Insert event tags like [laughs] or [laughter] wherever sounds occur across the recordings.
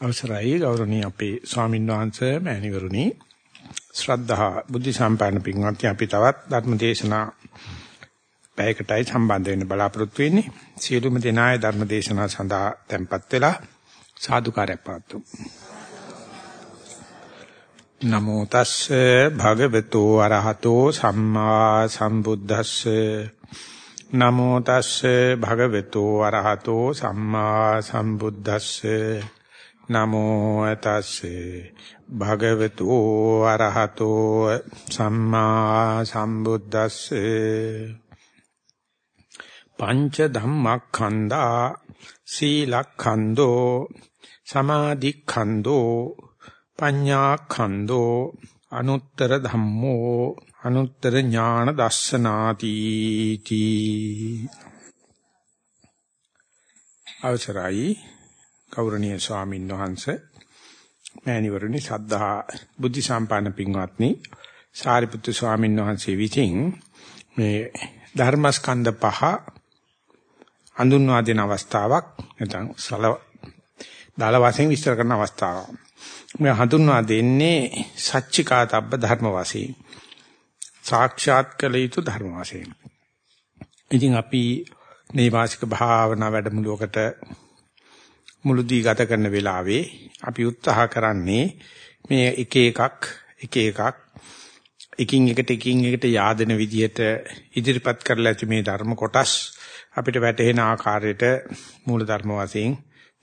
අවසරයි ගෞරවනීය අපේ ස්වාමීන් වහන්සේ මෑණිවරුනි. ශ්‍රද්ධා බුද්ධ සම්පන්න පින්වත්නි අපි තවත් ධර්ම දේශනා පැයකටයි සම්බන්ධ වෙන්න බලාපොරොත්තු වෙන්නේ. සියලුම දෙනායේ ධර්ම දේශනා සඳහා tempත් වෙලා සාදුකාරයක් පාත්තු නමෝ තස්සේ භගවතු අරහතෝ සම්මා සම්බුද්දස්සේ. නමෝ තස්සේ භගවතු අරහතෝ සම්මා සම්බුද්දස්සේ. නමෝ තස්සේ භගවතු ආරහතෝ සම්මා සම්බුද්දස්සේ පංච ධම්මක්ඛන්දා සීලක්ඛන්தோ සමාධික්ඛන්தோ පඤ්ඤාක්ඛන්தோ අනුත්තර ධම්මෝ අනුත්තර ඥාන දස්සනාති තී. අවසරයි. ගෞරවනීය ස්වාමීන් වහන්සේ මෑණිවරණි සද්ධා බුද්ධ සම්පන්න පින්වත්නි සාරිපුත්තු ස්වාමීන් වහන්සේ විසින් මේ ධර්මස්කන්ධ පහ හඳුන්වා දෙන අවස්ථාවක් නැත්නම් සල දාල වශයෙන් විස්තර කරන අවස්ථාවක්. මේ හඳුන්වා දෙන්නේ සච්චිකාතබ්බ ධර්ම වශයෙන්. සාක්ෂාත් කළ යුතු ධර්ම වශයෙන්. ඉතින් අපි නේවාසික භාවනා වැඩමුළුවකට මුළුදී ගත කරන වෙලාවේ අපි උත්සාහ කරන්නේ මේ එක එකක් එක එකක් එකින් එකට එකින් එකට yaadena විදියට ඉදිරිපත් කරලා ඇති මේ ධර්ම කොටස් අපිට වැටහෙන ආකාරයට මූල ධර්ම වශයෙන්,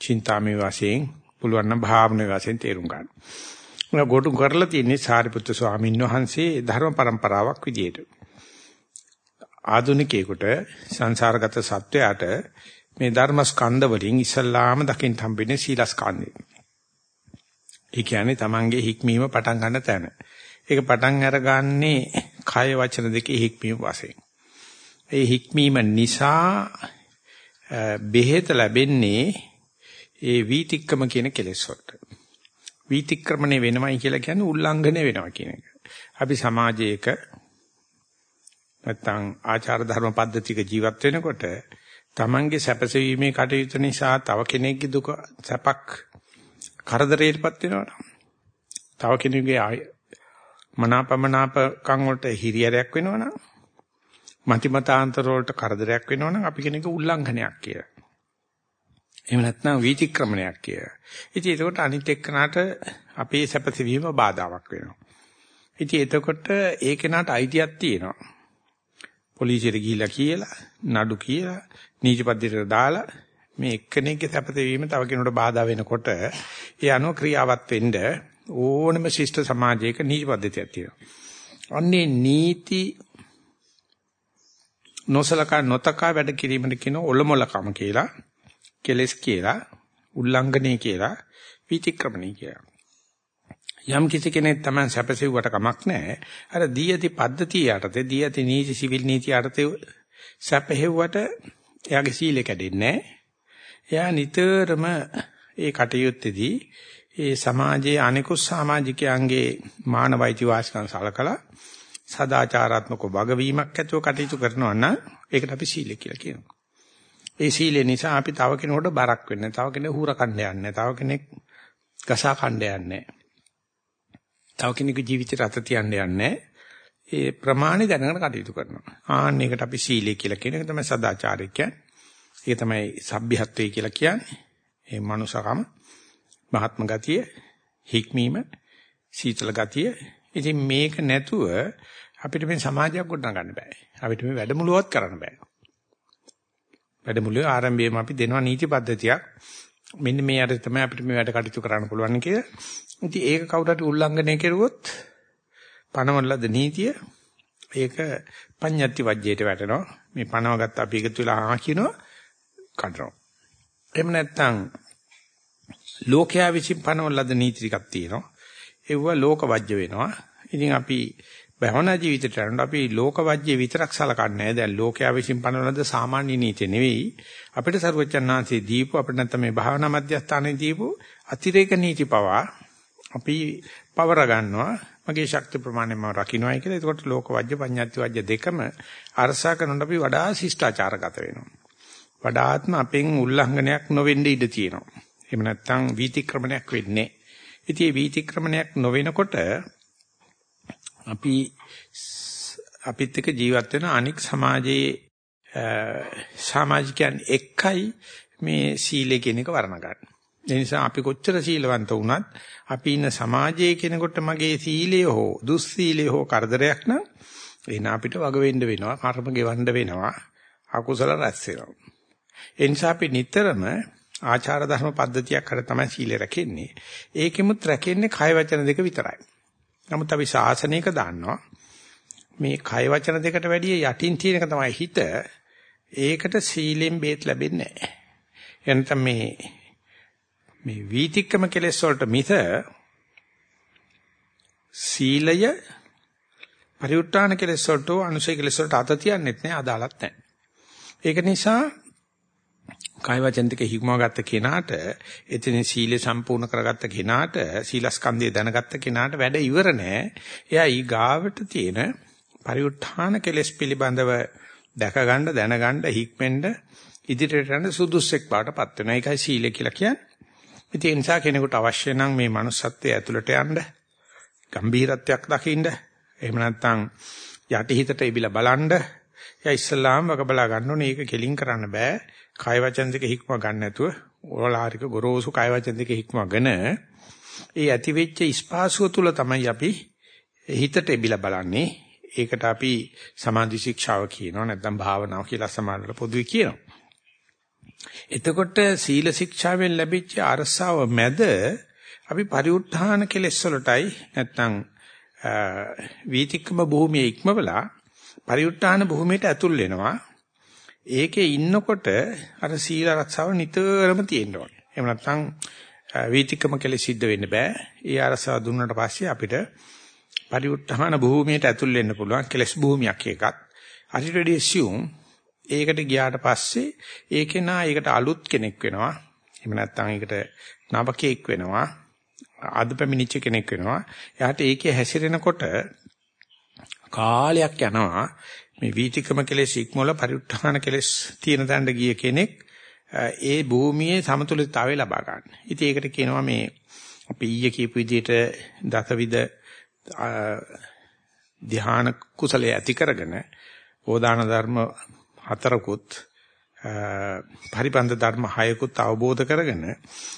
චින්තාමේ වශයෙන්, පුළුවන් නම් භාවනා වශයෙන් තේරුම් ගන්න. මම ගොඩු කරලා තියෙන්නේ සාරිපුත්‍ර ස්වාමීන් වහන්සේ ධර්ම પરම්පරාවක් විදියට. ආධුනිකයෙකුට සංසාරගත සත්වයාට මේ ධර්ම ස්කන්ධ වලින් ඉස්සල්ලාම දකින්න හම්බෙන්නේ සීලස්කන්ධය. ඒ කියන්නේ Tamange හික්මීම පටන් ගන්න තැන. ඒක පටන් අරගන්නේ කය වචන දෙකේ හික්මීම වශයෙන්. ඒ හික්මීම නිසා බෙහෙත ලැබෙන්නේ ඒ වීතික්කම කියන කෙලෙස් වලට. වීතික්‍රමණය වෙනවයි කියලා කියන්නේ උල්ලංඝනය වෙනවා කියන එක. අපි සමාජයක නැත්තම් ආචාර ධර්ම පද්ධතික ජීවත් වෙනකොට Tamange සැපසීමේ කටයුතු නිසා තව කෙනෙක්ගේ දුක සැපක් කරදරයටපත් වෙනවා. තව කෙනෙකුගේ මනාපමනාප කන් වලට හිරියරයක් වෙනවනම් මතිමතාන්තර වලට කරදරයක් වෙනවනම් අපි කෙනෙක් උල්ලංඝනයක් කියලා. එහෙම නැත්නම් වීතික්‍රමණයක් කියලා. ඉතින් ඒකට අනිත් එක්කනට අපේ සැපසීම බාධාවක් වෙනවා. ඉතින් එතකොට ඒ කෙනාට අයිතියක් තියෙනවා. පොලිසියට ගිහිල්ලා කියලා නඩු කියලා නීති පද්ධතියට දාලා මේ එක්කෙනෙක්ගේ සැපතේ වීම තව කෙනෙකුට බාධා වෙනකොට ඒ අනුව ක්‍රියාවත් වෙන්න ඕනම ශිෂ්ට සමාජයක නීති පද්ධතියක් තියෙනවා. අන්නේ නීති නොසලකා නොතකා වැඩ කිරීමට කියන ඔලොමලකම කියලා කෙලස් කියලා උල්ලංඝනය කියලා විතික්‍රමණය කියලා. යම් කිසි කෙනෙක් Taman සැපසෙව්වට කමක් නැහැ. අර දී ඇති පද්ධතිය යටතේ දී ඇති නීති සිවිල් නීති යටතේ සැපහෙව්වට එයාගේ සීලය කැඩෙන්නේ එයා නිතරම ඒ කටයුත්තේදී ඒ සමාජයේ අනිකුත් සමාජිකයන්ගේ මානවයිති වාසිකම් සලකලා සදාචාරාත්මක වගවීමක් ඇතුව කටයුතු කරනවා නම් ඒකට අපි සීලය කියලා කියනවා. ඒ සීලය නිසා අපි තව කෙනෙකුට බරක් වෙන්නේ තව කෙනෙක් හුර කණ්ඩ යන්නේ තව කෙනෙක් ගසා කණ්ඩ යන්නේ තව කෙනෙකුගේ ජීවිතයට අත තියන්න යන්නේ ඒ ප්‍රමාණි දැනගෙන කටයුතු කරනවා. ආන්න ඒකට අපි සීලය කියලා කියන එක තමයි සදාචාරය කියන්නේ. ඒක තමයි සભ્યත්වය කියලා කියන්නේ. ඒ මනුසකම, මහත්ම ගතිය, හික්මීම, සීතල ගතිය. ඉතින් මේක නැතුව අපිට මේ සමාජයක් ගොඩනගන්න බෑ. අපිට මේ වැඩමුළුවක් කරන්න බෑ. වැඩමුළුවේ ආරම්භයේම අපි දෙනවා නීති පද්ධතියක්. මෙන්න මේ අර තමයි අපිට මේ වැඩ කටයුතු කරන්න පුළුවන් කියලා. ඉතින් ඒක කවුරු හරි උල්ලංඝනය කෙරුවොත් පනවලද නීතිය ඒක පඤ්ඤත්ති වජ්ජයට වැටෙනවා. මේ පනව ගත්ත අපි එකතු වෙලා ආ කියනවා කඩනවා. එහෙම නැත්නම් ලෝකයා විසින් පනවලද නීති ටිකක් තියෙනවා. ඒව ලෝක වජ්‍ය වෙනවා. ඉතින් අපි භවනා ජීවිතයට යනකොට අපි ලෝක වජ්‍ය විතරක් සලකන්නේ නැහැ. දැන් ලෝකයා විසින් පනවලද සාමාන්‍ය නීතිය නෙවෙයි. අපිට සර්වචන්නාංශේ දීපු අපිට නැත්නම් මේ භාවනා මධ්‍යස්ථානයේ දීපු අතිරේක නීති පවා අපි පවර ගන්නවා මගේ ශක්ති ප්‍රමාණය මම රකින්නයි කියලා. එතකොට ලෝක වජ්‍ය පඤ්ඤාති වජ්‍ය දෙකම අරසා කරනකොට අපි වඩා ශිෂ්ටාචාරගත වෙනවා. වඩාත්ම අපෙන් උල්ලංඝනයක් නොවෙන්න ඉඩ තියෙනවා. එහෙම නැත්නම් වීතික්‍රමණයක් වෙන්නේ. ඉතින් මේ වීතික්‍රමණයක් නොවෙනකොට අපි අපිත් එක්ක ජීවත් වෙන අනික් සමාජයේ සමාජිකයන් එක්කයි මේ සීලය කියන එක වර්ණ ගන්න. ඒ නිසා අපි කොච්චර සීලවන්ත වුණත් අපි ඉන්න සමාජයේ කෙනෙකුට මගේ සීලය හෝ දුස්සීලය හෝ කරදරයක් නම් එන අපිට වග වෙන්න වෙනවා, කර්ම ගෙවන්න වෙනවා, අකුසල රැස් වෙනවා. ඒ නිසා අපි නිතරම ආචාර ධර්ම පද්ධතියක් අර තමයි සීලය රැකෙන්නේ. ඒකෙමුත් රැකෙන්නේ කය වචන දෙක විතරයි. නමුත් අපි ශාසනයක දාන්නවා මේ කය වචන දෙකට වැඩිය යටින් තියෙන එක තමයි හිත. ඒකට සීලෙන් බේත් ලැබෙන්නේ නැහැ. එනතම මේ මේ වීතික්කම කෙලෙස් වලට මිස සීලය පරිඋත්තාන කෙලෙස් වලට අනුසය කෙලෙස් වලට අත තියන්නෙත් නෑ අදාළත් නෑ. ඒක නිසා කාය වචන දෙක හික්මව ගත්ත කෙනාට එතන සීලය සම්පූර්ණ කරගත්ත කෙනාට සීලස්කන්ධය දැනගත්ත කෙනාට වැඩ ඉවර නෑ. එයා ඊ ගාවට තියෙන පරිඋත්ථාන කෙලෙස් පිළිබඳව දැක ගන්න දැනගන්න හික්මෙන්න ඉදිරියට යන සුදුස්සෙක් බාටපත් වෙනවා. ඒකයි සීලය කියලා කියන්නේ. ඉතින් ඒ නිසා කෙනෙකුට අවශ්‍ය නම් මේ manussත්වයේ ඇතුළට යන්න, ගම්භීරත්වයක් දකින්න, එහෙම නැත්නම් යටිහිතට ඉබිලා බලන්න, එයා ඉස්සල්ලාම වක බලා ගන්න ඕනේ. ඒක කෙලින් කරන්න බෑ. කාය වචන දෙක හික්ම ගන්න නැතුව ඕලාරික ගොරෝසු කාය වචන දෙක හික්මගෙන ඒ ඇති වෙච්ච ස්පාසුව තුල තමයි අපි හිතට එබිලා බලන්නේ. ඒකට අපි සමාධි ශික්ෂාව කියනවා නැත්නම් භාවනාව කියලා සමානව පොදුවේ කියනවා. එතකොට සීල ශික්ෂාවෙන් ලැබිච්ච අරසාව මැද අපි පරිඋත්ථාන කෙලෙස් වලටයි නැත්නම් වීතික්කම භූමියේ ඉක්මවලා පරිඋත්ථාන භූමියට ඇතුල් වෙනවා. ඒකේ ඉන්නකොට අර සීල ආරක්ෂාව නිතරම තියෙන්න ඕනේ. එහෙම නැත්නම් වීතික්කම කෙලෙස් සිද්ධ වෙන්න බෑ. ඒ ආරක්ෂාව දුන්නට පස්සේ අපිට පරිඋත්ථාන භූමියට ඇතුල් වෙන්න පුළුවන් කෙලස් භූමියක් එකක්. හරිට වැඩි assume ඒකට ගියාට පස්සේ ඒකේ නා ඒකට අලුත් කෙනෙක් වෙනවා. එහෙම නැත්නම් ඒකට නවකෙක් වෙනවා. අද පැමිණිච්ච කෙනෙක් වෙනවා. එයාට ඒකේ හැසිරෙනකොට කාලයක් යනවා. මේ වීතිකම කෙලෙස් ඉක්මවල පරිඋත්ථාන කෙලෙස් තියෙන තැනට ගිය කෙනෙක් ඒ භූමියේ සමතුලිතතාවය ලබා ගන්න. ඉතින් ඒකට කියනවා මේ අපි ඊයේ කියපු විදිහට දසවිධ ධ්‍යාන කුසලයේ ඇති කරගෙන ඕදාන ධර්ම හතරකුත් පරිපන්ත ධර්ම හයකුත් අවබෝධ කරගෙන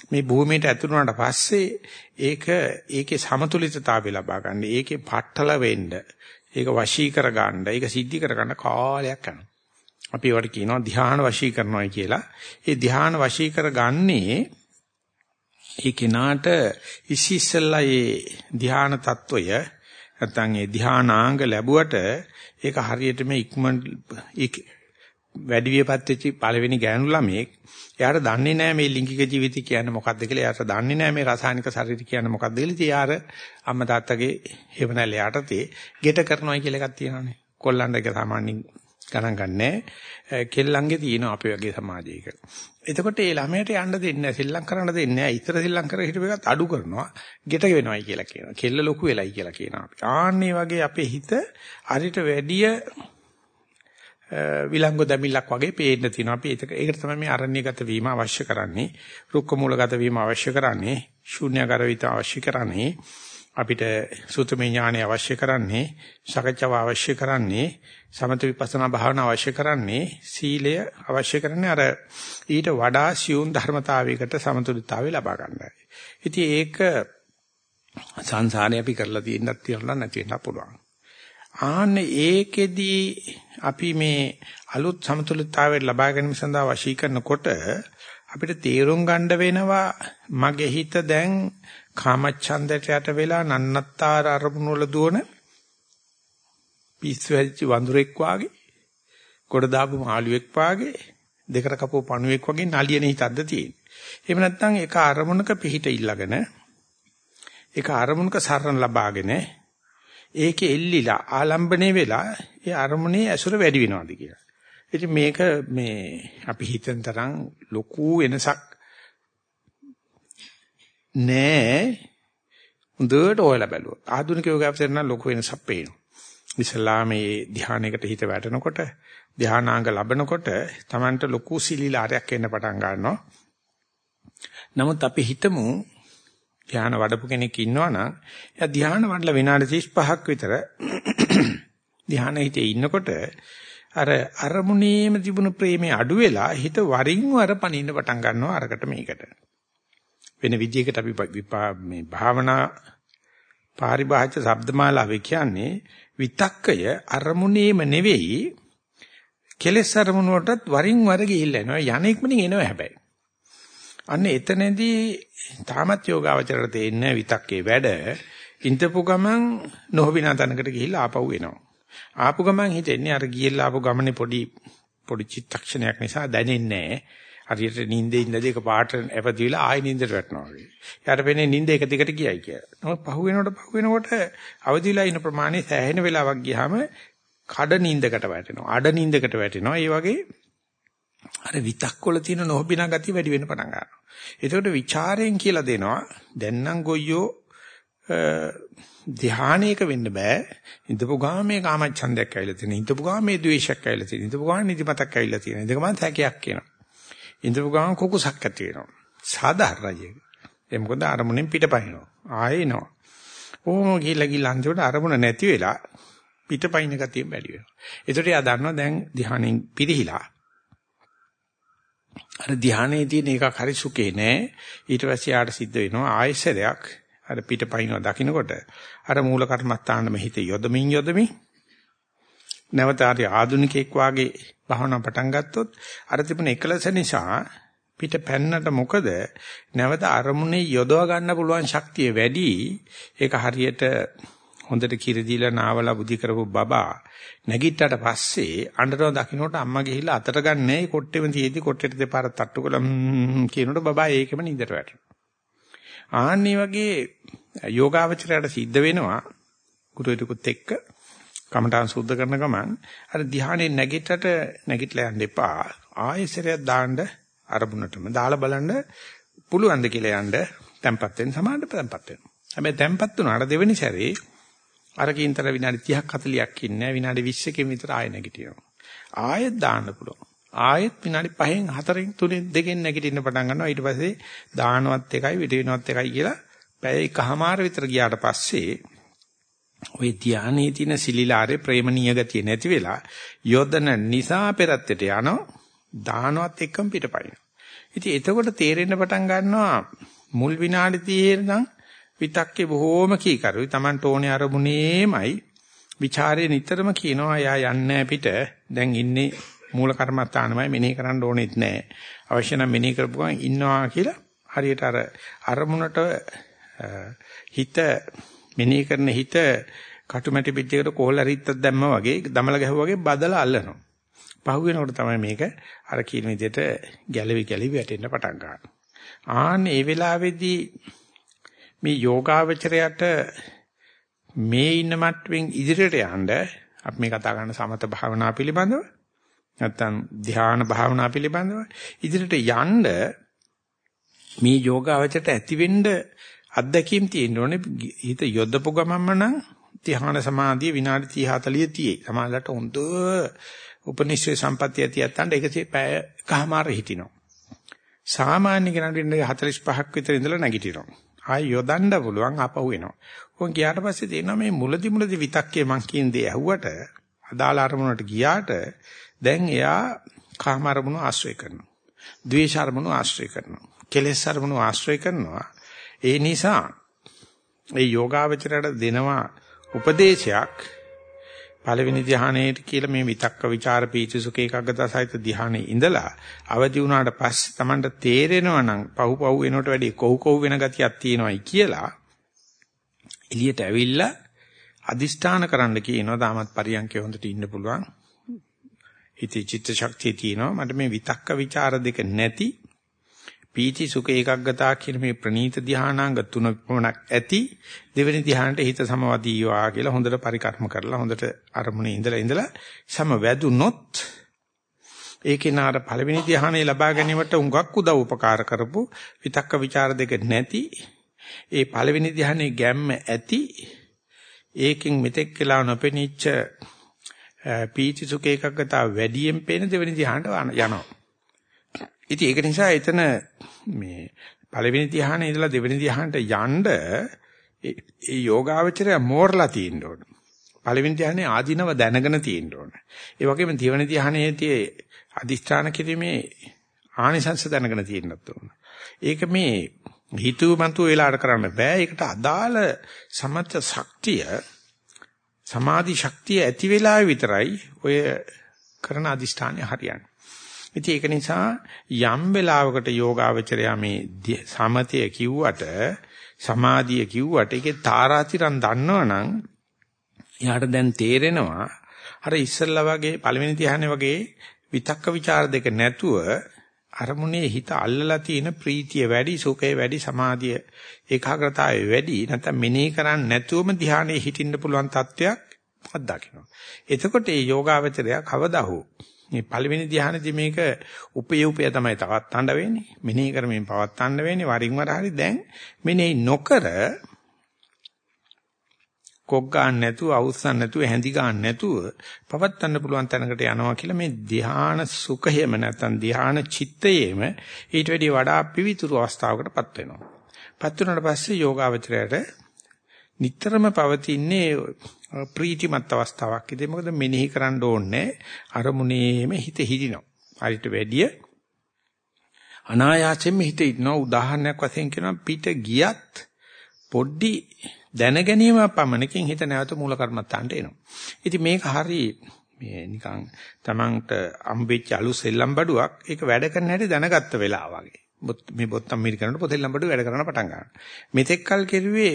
මේ භූමියට ඇතුළු වුණාට පස්සේ ඒක ඒකේ සමතුලිතතාවය ලබා ගන්න. ඒකේ පටල වෙන්න. ඒක වශී කර ගන්න. ඒක සිද්ධි කර ගන්න කාලයක් යනවා. අපි ඒවට කියනවා ධ්‍යාන වශී කරනවා කියලා. ඒ ධ්‍යාන වශී කරගන්නේ ඒ කෙනාට ඉසිස්සලා ඒ ධ්‍යාන తত্ত্বය නැත්නම් ඒ ධ්‍යානාංග ලැබුවට ඒක හරියට මේ ඉක්මන් වැඩි වියපත් වෙච්ච පළවෙනි ගෑනු ළමයෙක් එයාට දන්නේ නැහැ මේ ලිංගික ජීවිතය කියන්නේ මොකක්ද කියලා එයාට දන්නේ නැහැ මේ රසායනික ශරීරය කියන්නේ මොකක්ද කියලා ඉතින් යාර අම්මා තාත්තගේ හේවණල් එයාට තේ ගෙට කරනවා කියලා එකක් තියෙනවානේ කොල්ලන්ට ඒක සාමාන්‍යයෙන් ගණන් ගන්නෑ කෙල්ලන්ගේ තියෙනවා අපේ වගේ සමාජයක. එතකොට ඒ ළමයට යන්න දෙන්නේ නැහැ සෙල්ලම් කරන්න දෙන්නේ නැහැ. ඉතර සෙල්ලම් කර හිටපු එකත් අඩු කරනවා. ගෙට වෙනවයි කියලා කියනවා. කෙල්ල ලොකු වෙලයි කියලා කියනවා අපි. ආන්නේ වගේ අපේ හිත අරිට වැඩිය විලංගු දමිලක් වගේ පේන්න තියෙනවා. අපි ඒක ඒකට තමයි මේ අරණ්‍යගත වීම අවශ්‍ය කරන්නේ. රුක්ක මූලගත වීම අවශ්‍ය කරන්නේ. ශූන්‍යකරවිත අවශ්‍ය කරන්නේ. අපිට සූත්‍රමය ඥානය අවශ්‍ය කරන්නේ සකච්ඡාව අවශ්‍ය කරන්නේ සමත විපස්සනා භාවනා අවශ්‍ය කරන්නේ සීලය අවශ්‍ය කරන්නේ අර ඊට වඩා සියුම් ධර්මතාවයකට සමතුලිතතාවය ලබා ගන්නයි. ඉතින් ඒක සංසාරේ අපි කරලා තියෙනත් තියලා නැති වෙන්න පුළුවන්. ආන්න ඒකෙදී අපි මේ අලුත් සමතුලිතතාවය ලබා ගැනීම සඳහා වශී කරනකොට අපිට තීරුම් ගන්න වෙනවා මගේ හිත දැන් කාමච්ඡන්දයට යට වෙලා නන්නත්තර අරමුණු වල දුවන පිස්සු හැදිච්ච වඳුරෙක් වාගේ කොට දාපු මාළුවෙක් වාගේ දෙකට කපපු පණුවෙක් වගේ නලියන හිතක්ද තියෙන්නේ. එහෙම නැත්නම් ඒක අරමුණක පිහිට ඉල්ලගෙන ඒක අරමුණක සරණ ලබාගෙන ඒකේ එල්ලිලා ආලම්බනේ වෙලා ඒ අරමුණේ ඇසුර වැඩි වෙනවාද කියලා. ඉතින් මේක මේ අපි හිතන තරම් ලොකු වෙනසක් නෑ හොඳට ඔයලා බැලුවා. ආධුනික යෝගාවචර නම් ලොකු වෙනසක් පේනවා. ඉස්ලාම මේ ධානයකට හිත වැටෙනකොට ධානාංග ලැබෙනකොට Tamanට ලොකු සිලිලාරයක් එන්න පටන් ගන්නවා. නමුත් අපි හිතමු ධ්‍යාන වඩපු කෙනෙක් ඉන්නවනම් එයා ධ්‍යාන වඩලා විනාඩි 35ක් විතර [clears throat] ධ්‍යාන හිතේ ඉන්නකොට අර අරමුණේම තිබුණු ප්‍රේමේ අඩු වෙලා හිත වරින් වර පනින්න පටන් ගන්නවා අරකට මේකට. වෙන විදිහකට අපි මේ භාවනා පාරිභාෂිත શબ્දමාලාවේ කියන්නේ විතක්කය අරමුණේම නෙවෙයි කෙලෙස් අරමුණ වලටත් වරින් වර ගිහිල්ලා එනවා යන්නේක්මනින් එනවා හැබැයි. අන්න එතනදී තාමත් යෝගාවචරයට තේින්නේ විතක්කේ වැඩ ඉන්ටපු ගමන් නොහොබිනා තැනකට ගිහිල්ලා ආපහු එනවා. ආපු ගමන් හිතෙන්නේ අර ගියලා ආපු ගමනේ පොඩි පොඩි චිත්තක්ෂණයක් නිසා දැනෙන්නේ නැහැ. හරියට නිින්දේ ඉඳදී එක පාට ඇපදිලා ආයෙ නිින්දට වැටෙනවා වගේ. යාට වෙන්නේ නිින්ද එක දිගට ගියයි කියලා. නමුත් පහු වෙනකොට පහු වෙනකොට අවදිලා ඉන්න ප්‍රමාණය සෑහෙන වෙලාවක් ගියාම කඩ නිින්දකට වැටෙනවා. අඩ නිින්දකට වැටෙනවා. ඒ වගේ අර විතක්කොල තියෙන නොහොබිනා ගතිය වැඩි වෙන්න පටන් ගන්නවා. ඒකට ਵਿਚාරයෙන් කියලා දෙනවා. දැන් නම් ගොයියෝ ධානයක වෙන්න බෑ. ඉඳපු ගාම මේ කාමච්ඡන්දයක් ඇවිල්ලා තියෙන. ඉඳපු ගාම මේ ද්වේෂයක් ඇවිල්ලා තියෙන. ඉඳපු ගාම නිදිමතක් ඇවිල්ලා තියෙන. ඉඳපු ගාම තැකයක් කියනවා. ඉඳපු ගාම කුකුසක් ඇති වෙනවා. සාධාරණයි. ඒ මොකද අරමුණෙන් පිටපයින්නවා. ආයෙ එනවා. ඕම ගිහිල්ලා ගිහිල්ලා අන්තිමට අරමුණ නැති වෙලා පිටපයින් ගතිය බැරි වෙනවා. ඒකට එයා දන්නවා දැන් ධානයෙන් පිරිහිලා. අර ධානයේ තියෙන එකක් හරි සුකේ නෑ. ඊට පස්සේ ආට සිද්ධ වෙනවා ආයෙසරයක්. අර පිටපයින්ව දකින්නකොට අර මූල කර්මස්ථානෙම හිත යොදමින් යොදමින් නැවත ආදී ආදුනිකෙක් වාගේ භාවනා පටන් ගත්තොත් අර තිබුණ එකලස නිසා පිට පැන්නට මොකද? නැවත අරමුණේ යොදව ගන්න පුළුවන් ශක්තිය වැඩි. ඒක හරියට හොඳට කිරි දීලා නාවලා බුද්ධි කරපු බබා නැගිට්ටට පස්සේ අඬනවා දකින්නට අම්මා ගිහිල්ලා අතට ගන්නෑ. ඒ කොට්ටෙම තියේදී කොට්ටෙට දෙපාරක් තට්ටු කළා. කියනකොට බබා ඒකෙම නිදට වැටෙනවා. ආන්නේ වගේ යෝගාවචරයට සිද්ධ වෙනවා ගුරුවරයෙකුත් එක්ක කමඨාන් සුද්ධ කරන ගමන් අර ධ්‍යානෙ නැගිටට නැගිටලා යන්න එපා. ආයෙසරයක් දාන්න අරමුණටම දාලා බලන්න පුළුවන් ද කියලා යන්න. tempat වෙන සමානට tempat වෙනවා. හැබැයි tempat වුණාට දෙවෙනි සැරේ අරකින්තර විනාඩි 30ක් 40ක් ඉන්නේ විනාඩි 20කින් විතර ආයෙ නැගිටිනවා. ආයෙත් දාන්න පුළුවන්. ආයෙත් විනාඩි 5න් 4න් 3න් 2කින් නැගිටින්න පටන් ගන්නවා. ඊට පස්සේ දානවත් එකයි විට වෙනවත් එකයි කියලා පැය එකහමාර විතර ගියාට පස්සේ ওই ධානයේ තියෙන සිලිලාරේ ප්‍රේමණීය ගතිය නැති වෙලා යොදන නිසා පෙරත්තට යනවා. දානවත් එක්කම පිටපයින්. ඉතින් එතකොට තේරෙන්න පටන් ගන්නවා මුල් විනාඩි 30 නම් විතක්කේ බොහෝම කීකරුයි. Tamanට ඕනේ අරමුණේමයි. ਵਿਚාරේ නිතරම කියනවා යා යන්නේ පිට. දැන් ඉන්නේ මූල කර්මස්ථානමයි මෙනෙහි කරන්න ඕනෙත් නැහැ. අවශ්‍ය නම් මෙනෙහි කරපු ගමන් ඉන්නවා කියලා හරියට අර අරමුණට හිත මෙනෙහි කරන හිත කටුමැටි පිටියකට කොහොල රිත්තක් දැම්මා වගේ දමල ගැහුවා වගේ බදලා අල්ලනවා. පහු වෙනකොට තමයි මේක අර කියන විදිහට ගැලවි ගැලවි වැටෙන්න පටන් ගන්නවා. ආන්න ඒ වෙලාවේදී මේ යෝගාවචරයට මේ ඉන්න මට්ටමින් ඉදිරියට යන්න අපි මේ කතා කරන සමත භාවනා පිළිබඳව නැත්තම් ධ්‍යාන භාවනා පිළිබඳව ඉදිරියට යන්න මේ යෝගාවචරයට ඇතිවෙන්න අත්දැකීම් තියෙන්න ඕනේ. හිත යොදපු ගමන්ම නම් ධ්‍යාන සමාධිය විනාඩි 30 40 තියේ. සමාජලට හොඳ උපනිෂේ සම්පත්තිය තියත්තන්ට ඒකසේ පැය කහමාර හිටිනවා. සාමාන්‍ය කෙනෙකුට 45ක් විතර ඉඳලා නැගිටිනවා. ආය යොදන්න පුළුවන් ආපහු එනවා. උන් ගියාට පස්සේ තේරෙනවා මේ මුලදි මුලදි විතක්කේ මං කියන දේ ඇහුවට අදාළ අරමුණට ගියාට දැන් එයා කාම අරමුණු ආශ්‍රය කරනවා. ද්වේෂ අරමුණු ආශ්‍රය කරනවා. කෙලෙස් අරමුණු ආශ්‍රය කරනවා. ඒ නිසා ඒ යෝගාවචරයට දෙනවා උපදේශයක් පළවෙනි ධ්‍යානයේට කියලා මේ විතක්ක ਵਿਚාර පීති සුඛ ඒකාග්‍රතාවසහිත ධ්‍යානයේ ඉඳලා අවදි වුණාට පස්සේ Tamanට තේරෙනවා නම් පහු පහු වෙනකොට වැඩි කොහු කොහු වෙන ගතියක් තියෙනවායි කියලා එළියට ඇවිල්ලා අදිෂ්ඨාන කරන්න කියනවා. තාමත් පරියන්කේ හොඳට ඉන්න පුළුවන්. ඉති චිත්ත ශක්තිය තියෙනවා. මට මේ විතක්ක ਵਿਚාර දෙක නැති පීති සුඛ ඒකග්ගතා කියන මේ ප්‍රනීත ධානාංග තුන පමණක් ඇති දෙවෙනි ධානයට හිත සමවදීවා කියලා හොඳට පරිකර්ම කරලා හොඳට අරමුණේ ඉඳලා ඉඳලා සමවැදුනොත් ඒකේ නාර පළවෙනි ධානය ලබා ගැනීමට උඟක් උදව් උපකාර කරපු විතක්ක ਵਿਚාර දෙක නැති ඒ පළවෙනි ධානයේ ගැම්ම ඇති ඒකෙන් මෙතෙක් කියලා නොපෙනිච්ච පීති සුඛ ඒකග්ගතා වැඩියෙන් පේන දෙවෙනි ධානයට යනවා. ඉතින් ඒක නිසා එතන මේ පළවෙනි ධ්‍යානෙ ඉඳලා දෙවෙනි ධ්‍යානට යන්න ඒ යෝගාවචරය මෝරලා තියෙන්න ඕන. පළවෙනි ධ්‍යානේ ආධිනව දැනගෙන තියෙන්න ඕන. ඒ වගේම දෙවෙනි ධ්‍යානයේදී අදිස්ථාන කිරීමේ ආනිසංස දැනගෙන තියෙන්නත් ඕන. ඒක මේ හිතුවමතු වෙලාට කරන්න බෑ. ඒකට අදාළ සමත ශක්තිය සමාධි ශක්තිය ඇති වෙලාවේ විතරයි ඔය කරන අදිෂ්ඨානය හරියන්නේ. ඉතින් ඒක නිසා යම් වෙලාවකට යෝගාවචරයා මේ සමතය කිව්වට සමාධිය කිව්වට ඒකේ තාරාතිරම් දන්නවනම් එයාට දැන් තේරෙනවා අර ඉස්සල්ලා වගේ පළවෙනි ධ්‍යානෙ වගේ විතක්ක ਵਿਚාර දෙක නැතුව අරමුණේ හිත අල්ලලා තියෙන ප්‍රීතිය වැඩි සුඛය වැඩි සමාධිය ඒකාග්‍රතාවය වැඩි නැත්නම් මෙනෙහි කරන්නේ නැතුවම ධ්‍යානයේ හිටින්න පුළුවන් තත්වයක් අත්දකින්නවා. එතකොට මේ යෝගාවචරය කවදා හෝ මේ පළවෙනි ධ්‍යානෙදි මේක උපේ උපය තමයි තවත්තන්න වෙන්නේ. මෙනෙහි කරමින් පවත්තන්න වෙන්නේ වරින් වර හරි දැන් මෙනෙහි නොකර කොක් ගන්න නැතුව අවුස්සන්න නැතුව හැඳි ගන්න නැතුව පවත්තන්න පුළුවන් තැනකට යනවා කියලා මේ ධ්‍යාන සුඛයම නැත්නම් ධ්‍යාන චිත්තයේම ඊට වැඩි වඩා පිවිතුරු අවස්ථාවකටපත් වෙනවා. පත් වුණාට පස්සේ යෝගාවචරයට නිතරම පවතින්නේ ප්‍රීතිමත් අවස්ථාවක්. ඉතින් මොකද මෙනෙහි කරන්න ඕනේ අරමුණේම හිත හිදිනවා. හරිට වැඩිය අනායාසයෙන්ම හිත ඉන්නවා. උදාහරණයක් වශයෙන් කියනවා පිට ගියත් පොඩ්ඩි දැන ගැනීම පමණකින් හිත නැවත මූල කර්මත්තාන්ට එනවා. ඉතින් මේක හරි මේ නිකන් Tamanට අම්බෙච්ච අලු සෙල්ලම් බඩුවක් ඒක වැඩ කරන හැටි දැනගත්ත වෙලාව වගේ. මේ බොත්තම් මිරි කරනකොට පොතෙල්ලම් බඩුව වැඩ කරන්න පටන් ගන්නවා. මෙතෙක් කල් කෙරුවේ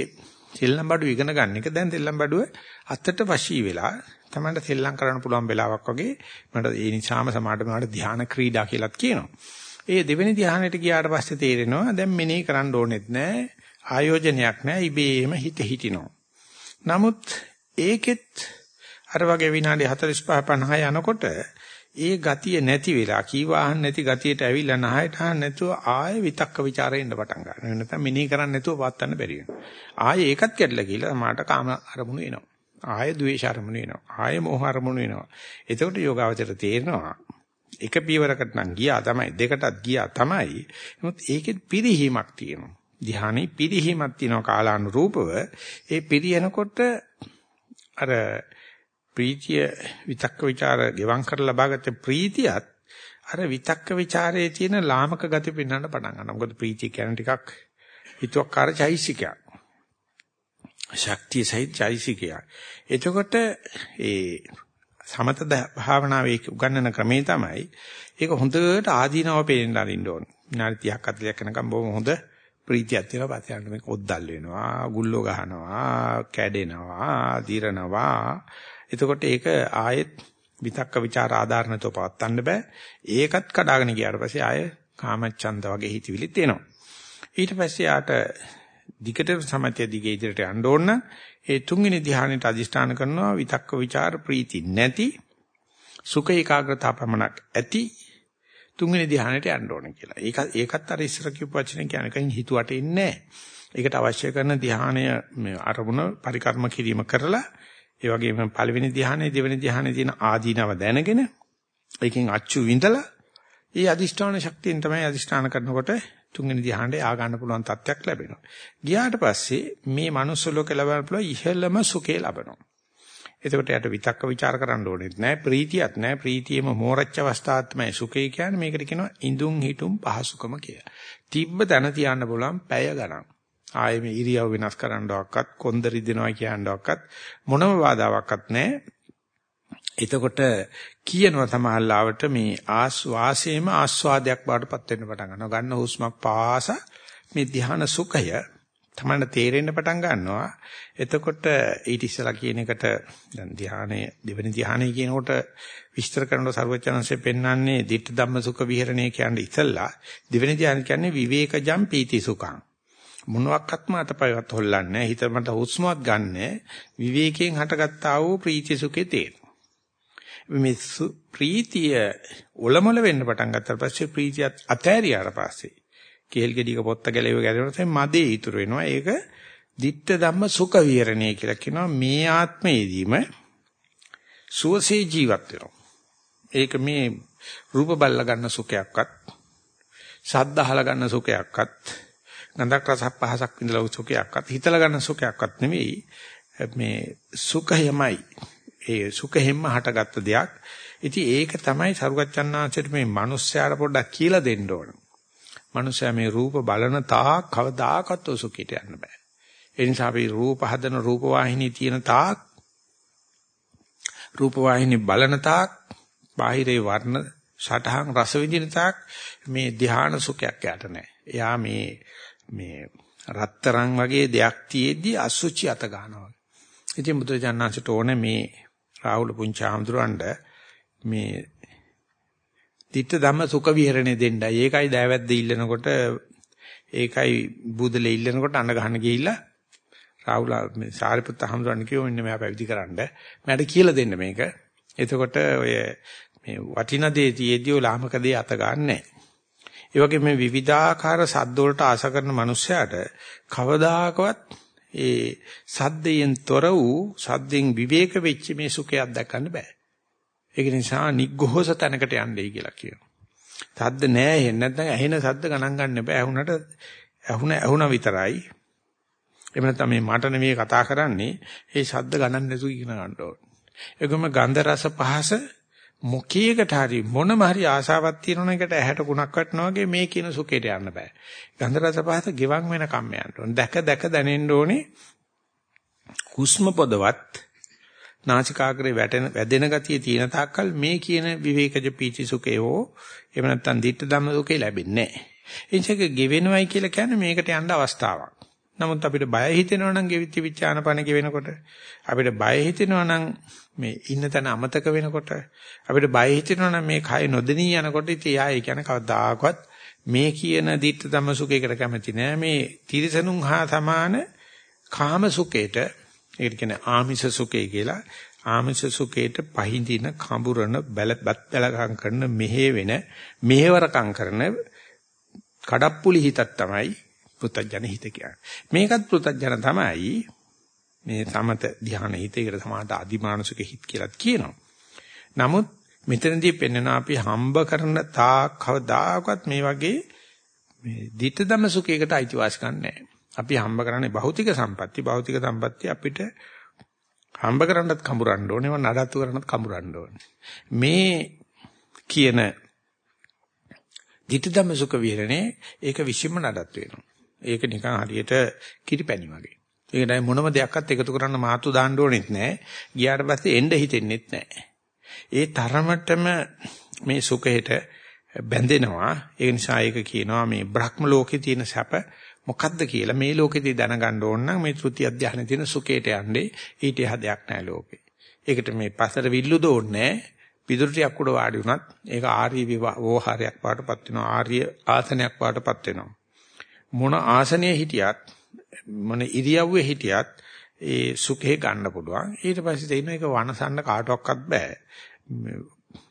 සෙල්ලම් බඩුව ඉගෙන ගන්න එක දැන් සෙල්ලම් බඩුව අත්තට වශී වෙලා Tamanට සෙල්ලම් කරන්න පුළුවන් වෙලාවක් වගේ මට ඒ නිසාම සමාඩ මට ධානා ක්‍රීඩා කියලාත් කියනවා. ඒ දෙවෙනි ධානයට ගියාට පස්සේ තේරෙනවා දැන් මෙනෙහි කරන්න ඕනෙත් නැහැ ආයෝජනයක් නැහැ ඉබේම හිත හිටිනවා. නමුත් ඒකෙත් අර වගේ විනාඩි 45 50 යනකොට ඒ ගතිය නැති වෙලා කීවාහන් නැති ගතියට ඇවිල්ලා නැහයට ආන්න නැතුව ආයෙ විතක්ක ਵਿਚාරේ ඉන්න පටන් ගන්නවා. නැත්නම් මිනී කරන්නේ නැතුව පවත්වන්න බැරි වෙනවා. ආයෙ ඒකත් කැඩලා ගිහලා මාට කාම අරමුණු එනවා. ආයෙ ද්වේෂ අරමුණු එනවා. ආයෙ මෝහ අරමුණු එනවා. එතකොට යෝගාවචර තේරෙනවා එක පියවරකට නම් ගියා තමයි දෙකටත් ගියා තමයි. නමුත් ඒකෙත් පිරිහීමක් තියෙනවා. ධ්‍යානෙ පිරිහීමක් තියෙනවා කාලානුරූපව. ඒ පිරියනකොට අර ප්‍රීතිය විතක්ක ਵਿਚාර ගෙවම් කරලා ලබාගත්ත ප්‍රීතියත් අර විතක්ක ਵਿਚාරයේ තියෙන ලාමක ගති පෙන්වන්න පටන් ගන්නවා. මොකද ප්‍රීතිය කියන්නේ ටිකක් හිතුවක්කාර චෛසිකයක්. ශක්තිය සහිත චෛසිකයක්. එතකොට ඒ සමත භාවනාවේ උගන්නන ක්‍රමේ තමයි ඒක හොඳට ආදීනව පේන්න අරින්න ඕන. විනාඩි 30ක් 40ක් යනකම් බොහොම හොඳ ප්‍රීතියක් තියෙනවා. පස්සේ යනකොට මේක ඔද්දල් වෙනවා, ගුල්ලෝ ගහනවා, කැඩෙනවා, දිරනවා. එතකොට ඒක ආයෙත් විතක්ක ਵਿਚාර ආධාරණතෝ පවත්න්න බෑ. ඒකත් කඩාගෙන ගියාට පස්සේ ආයෙ කාමච්ඡන්ද වගේ හිතවිලිත් එනවා. ඊට පස්සේ ආට දිගට සමතය දිගේ ඉදිරියට යන්න ඕන. ඒ තුන්වෙනි ධ්‍යානෙට අදිෂ්ඨාන කරනවා විතක්ක ਵਿਚාර ප්‍රීති නැති සුඛ ඒකාග්‍රතාව පමණක් ඇති තුන්වෙනි ධ්‍යානෙට යන්න ඕන කියලා. ඒක ඒකත් අර ඉස්සර කියපු වචනේ කියනකන් හිතුවට ඉන්නේ ඒකට අවශ්‍ය කරන ධ්‍යානය අරමුණ පරිකර්ම කිරීම කරලා ඒ වගේම පළවෙනි ධ්‍යානයේ දෙවෙනි ධ්‍යානයේ තියෙන ආදීනව දැනගෙන ඒකෙන් අච්චු විඳලා ඒ අදිෂ්ඨාන ශක්තියෙන් තමයි අදිෂ්ඨාන කරනකොට තුන්වෙනි ධ්‍යානයේ ආ ගන්න පුළුවන් තත්ත්වයක් ලැබෙනවා. ගියාට පස්සේ මේ manuss ලෝකේ ලබන්න පුළුවන් ඉහළම සුඛේ ලබනවා. එතකොට යට විතක්ක ਵਿਚාර කරන්න ඕනෙත් නෑ ප්‍රීතියක් නෑ ප්‍රීතියම මෝරච්ච අවස්ථාවක් තමයි සුඛේ කියන්නේ මේකට කියනවා ඉඳුන් හිටුම් පහසුකම කියලා. තිබ්බ තැන තියන්න පුළුවන් පැය ගණන්. ආයේ මේ ඉරියව් වෙනස් කරන්නවක්වත් කොන්ද රිදෙනවා කියනවක්වත් මොනම බාධාවක්වත් නැහැ. එතකොට කියනවා තමහල්ලාවට මේ ආස්වාසයේම ආස්වාදයක් බාටපත් වෙන්න පටන් ගන්නවා. ගන්න හුස්මක් පාස මේ ධ්‍යාන සුඛය තමයි තේරෙන්න පටන් ගන්නවා. එතකොට ඊට ඉස්සලා කියන එකට දැන් ධ්‍යානයේ දෙවෙනි ධ්‍යානයේ කියනකොට විස්තර කරනකොට ਸਰවචනංශය පෙන්වන්නේ ditta ධම්ම සුඛ විහරණය කියන්නේ ඉස්සලා දෙවෙනි ධ්‍යාන කියන්නේ විවේකජම් පීති සුඛං. මොනවාක්වත්ම අතපයවත් හොල්ලන්නේ නැහැ. හිත මට හුස්මවත් ගන්න විවේකයෙන් හටගත්තා වූ ප්‍රීති සුඛේ තේර. මේ ප්‍රීතිය ඔලමුල වෙන්න පටන් ගත්තාට පස්සේ ප්‍රීතියත් අතෑරියාට පස්සේ කේල් ගෙඩියක පොත්ත ගැලේව ගැලවෙනකොට මදේ ඉතුරු වෙනවා. ඒක ditta ධම්ම සුඛ විහරණය කියලා කියනවා. මේ ආත්මයේදීම සුවසේ ජීවත් වෙනවා. ඒක මේ රූප බල්ල ගන්න සුඛයක්වත් ශබ්ද අහලා ගන්න සුඛයක්වත් ගන්ධක් රසක් පහසක් විඳලා සුඛයක්වත් හිතලා ගන්න සුඛයක්වත් නෙවෙයි මේ සුඛයමයි ඒ සුඛෙම්ම හටගත්ත දෙයක් ඉතින් ඒක තමයි සරුවච්චන්නාංශයට මේ මිනිස්යාට පොඩ්ඩක් කියලා දෙන්න ඕන. මිනිස්යා මේ රූප බලන තාක් කවදාකවත් සුඛයට යන්න බෑ. ඒ නිසා අපි රූප හදන රූප වාහිනී තියෙන තාක් රූප වාහිනී බලන තාක් බාහිරේ වර්ණ සටහන් රස විඳින තාක් මේ ධ්‍යාන සුඛයක් යට නැහැ. එයා මේ මේ රත්තරන් වගේ දෙයක් තියෙද්දි අසුචි අත ගන්නවා. ඉතින් බුදුරජාණන්සට ඕනේ මේ රාහුල පුංචි ආම්දුරන්ඩ මේ ditta ධම්ම සුඛ විහරණය දෙන්නයි. ඒකයි දෑවැද්ද ඉල්ලනකොට ඒකයි බුදලේ ඉල්ලනකොට අඬ ගහන ගිහිල්ලා රාහුල මේ සාරිපුත්ත හඳුරන්න කිව්ව මෙන්න මෙයා පැවිදි කරන්න. මට කියලා දෙන්න මේක. එතකොට ඔය මේ වටින දේ තියේදී ඔය ලාමක දේ අත ගන්නෑ. ඒ වගේ මේ විවිධාකාර සද්ද වලට ආශ කරන මනුස්සයාට කවදාකවත් ඒ සද්දයෙන් තොර වූ සද්දෙන් විවේක වෙච්ච මේ සුඛයක් දක්වන්න බෑ. ඒක නිසා නිග්ඝෝස තැනකට යන්නයි කියලා කියනවා. සද්ද නෑ එහෙම නැත්නම් ඇහෙන සද්ද ගණන් ගන්න බෑ. ඇහුනට ඇහුන ඇහුන විතරයි. එහෙම නැත්නම් මේ මට නෙමෙයි කතා කරන්නේ. ඒ සද්ද ගණන් නැතුව ඉගෙන ගන්න ඕනේ. ඒකම ගන්ධ රස පහස මොකීකට හරි මොනම හරි ආසාවක් තියෙන එකට ඇහැට කුණක් වටනවා වගේ මේ කියන සුඛයට යන්න බෑ. ගන්ධ රස පහස ගෙවන් වෙන කම්ම යන්න ඕනේ. දැක දැක දැනෙන්න ඕනේ. හුස්ම පොදවත් නාසිකාග්‍රේ වැටෙන වැදෙන ගතිය තියෙන තාක්කල් මේ කියන විවේකජ පීචි සුඛයෝ එහෙම නැත්නම් ditta ධම්ම සුඛේ ලැබෙන්නේ නැහැ. එනිසාක ගෙවෙනවයි කියලා කියන්නේ මේකට යන්න අවස්ථාවක්. නමුත් අපිට බය හිතෙනවා නම් ගෙවිච්ච විචානපණ ගෙවෙනකොට අපිට බය හිතෙනවා නම් මේ ඉන්න තැන අමතක වෙනකොට අපිට බය හිතෙනවා නම් මේ කය නොදෙනී යනකොට ඉතින් යා ඒ කියන්නේ කවදාකවත් මේ කියන ditta ධම්ම සුඛයකට කැමති නෑ මේ තිරසනුන් හා සමාන කාම සුඛයට ඒකට කියන්නේ ආමිෂ සුඛය කියලා. ආමිෂ සුඛයට පහඳින කඹුරන බැලපත් බැලකම් කරන මෙහෙ වෙන මෙහෙවරකම් කරන කඩප්පුලි හිතක් තමයි පෘතජන හිත කියන්නේ. මේකත් පෘතජන තමයි මේ සමත ධ්‍යාන හිතේකට සමානට අදිමානසික හිත කියලා කියනවා. නමුත් මෙතනදී පෙන්වන අපි හම්බ කරන තා කවදාකවත් මේ වගේ මේ ditta dhamma සුඛයකට අයිතිවාසිකම් නැහැ. අපි හම්බ කරන්නේ භෞතික සම්පatti. භෞතික සම්පatti අපිට හම්බ කරන්නත් කඹරන්න ඕනේ. ඒවා නඩත්තු කරන්නත් කඹරන්න ඕනේ. මේ කියන ධිටධම්ම සුඛ විහරණේ ඒක විශ්ීම නඩත් වෙනවා. ඒක නිකන් හරියට කිරිපැණි වගේ. ඒකයි මොනම දෙයක්වත් එකතු කරන්න මාතු දාන්න ඕනෙත් නැහැ. ගියාට පස්සේ එන්න හිතෙන්නෙත් නැහැ. ඒ තරමටම මේ සුඛයට බැඳෙනවා. ඒ නිසා ඒක කියනවා මේ බ්‍රහ්ම ලෝකේ තියෙන සැප මොකද්ද කියලා මේ ලෝකෙදී දැනගන්න ඕන නම් මේ ත්‍ෘති අධ්‍යාහනේ තියෙන සුඛයට යන්නේ ඊට එහා දෙයක් නැහැ ලෝකේ. ඒකට මේ පසර විල්ලුද ඕනේ පිදුරුටියක් උඩ වාඩි වුණත් ඒක ආර්ය විවාහාරයක් පාටපත් වෙනවා ආර්ය ආසනයක් පාටපත් වෙනවා. මොන ආසනයේ හිටියත් මොන ඉරියව්වේ හිටියත් ඒ සුඛේ ගන්න පුළුවන්. ඊට පස්සේ තේින එක වනසන්න කාටවත් බෑ.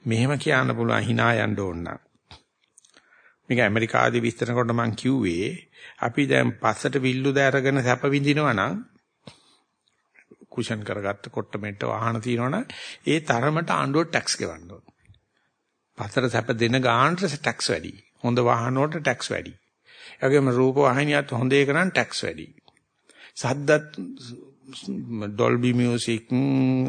මෙහෙම කියන්න පුළුවන් hina යන්න ඕන නම්. මේක ඇමරිකාදී විස්තර කරනකොට මම කිව්වේ අපි දැන් පස්සට විල්ලු දැරගෙන සැප විඳිනවා නම් කුෂන් කරගත්ත කොට්ටමෙට්ට වාහන තියෙනවනම් ඒ තරමට ආණ්ඩුව ටැක්ස් ගෙවන්න ඕන. පස්සට සැප දෙන ගානට ටැක්ස් වැඩි. හොඳ වාහන වලට ටැක්ස් වැඩි. ඒ වගේම රූප වාහිනියත් හොඳ එක නම් ටැක්ස් වැඩි. සද්දත් ඩොල්බි මියුසික්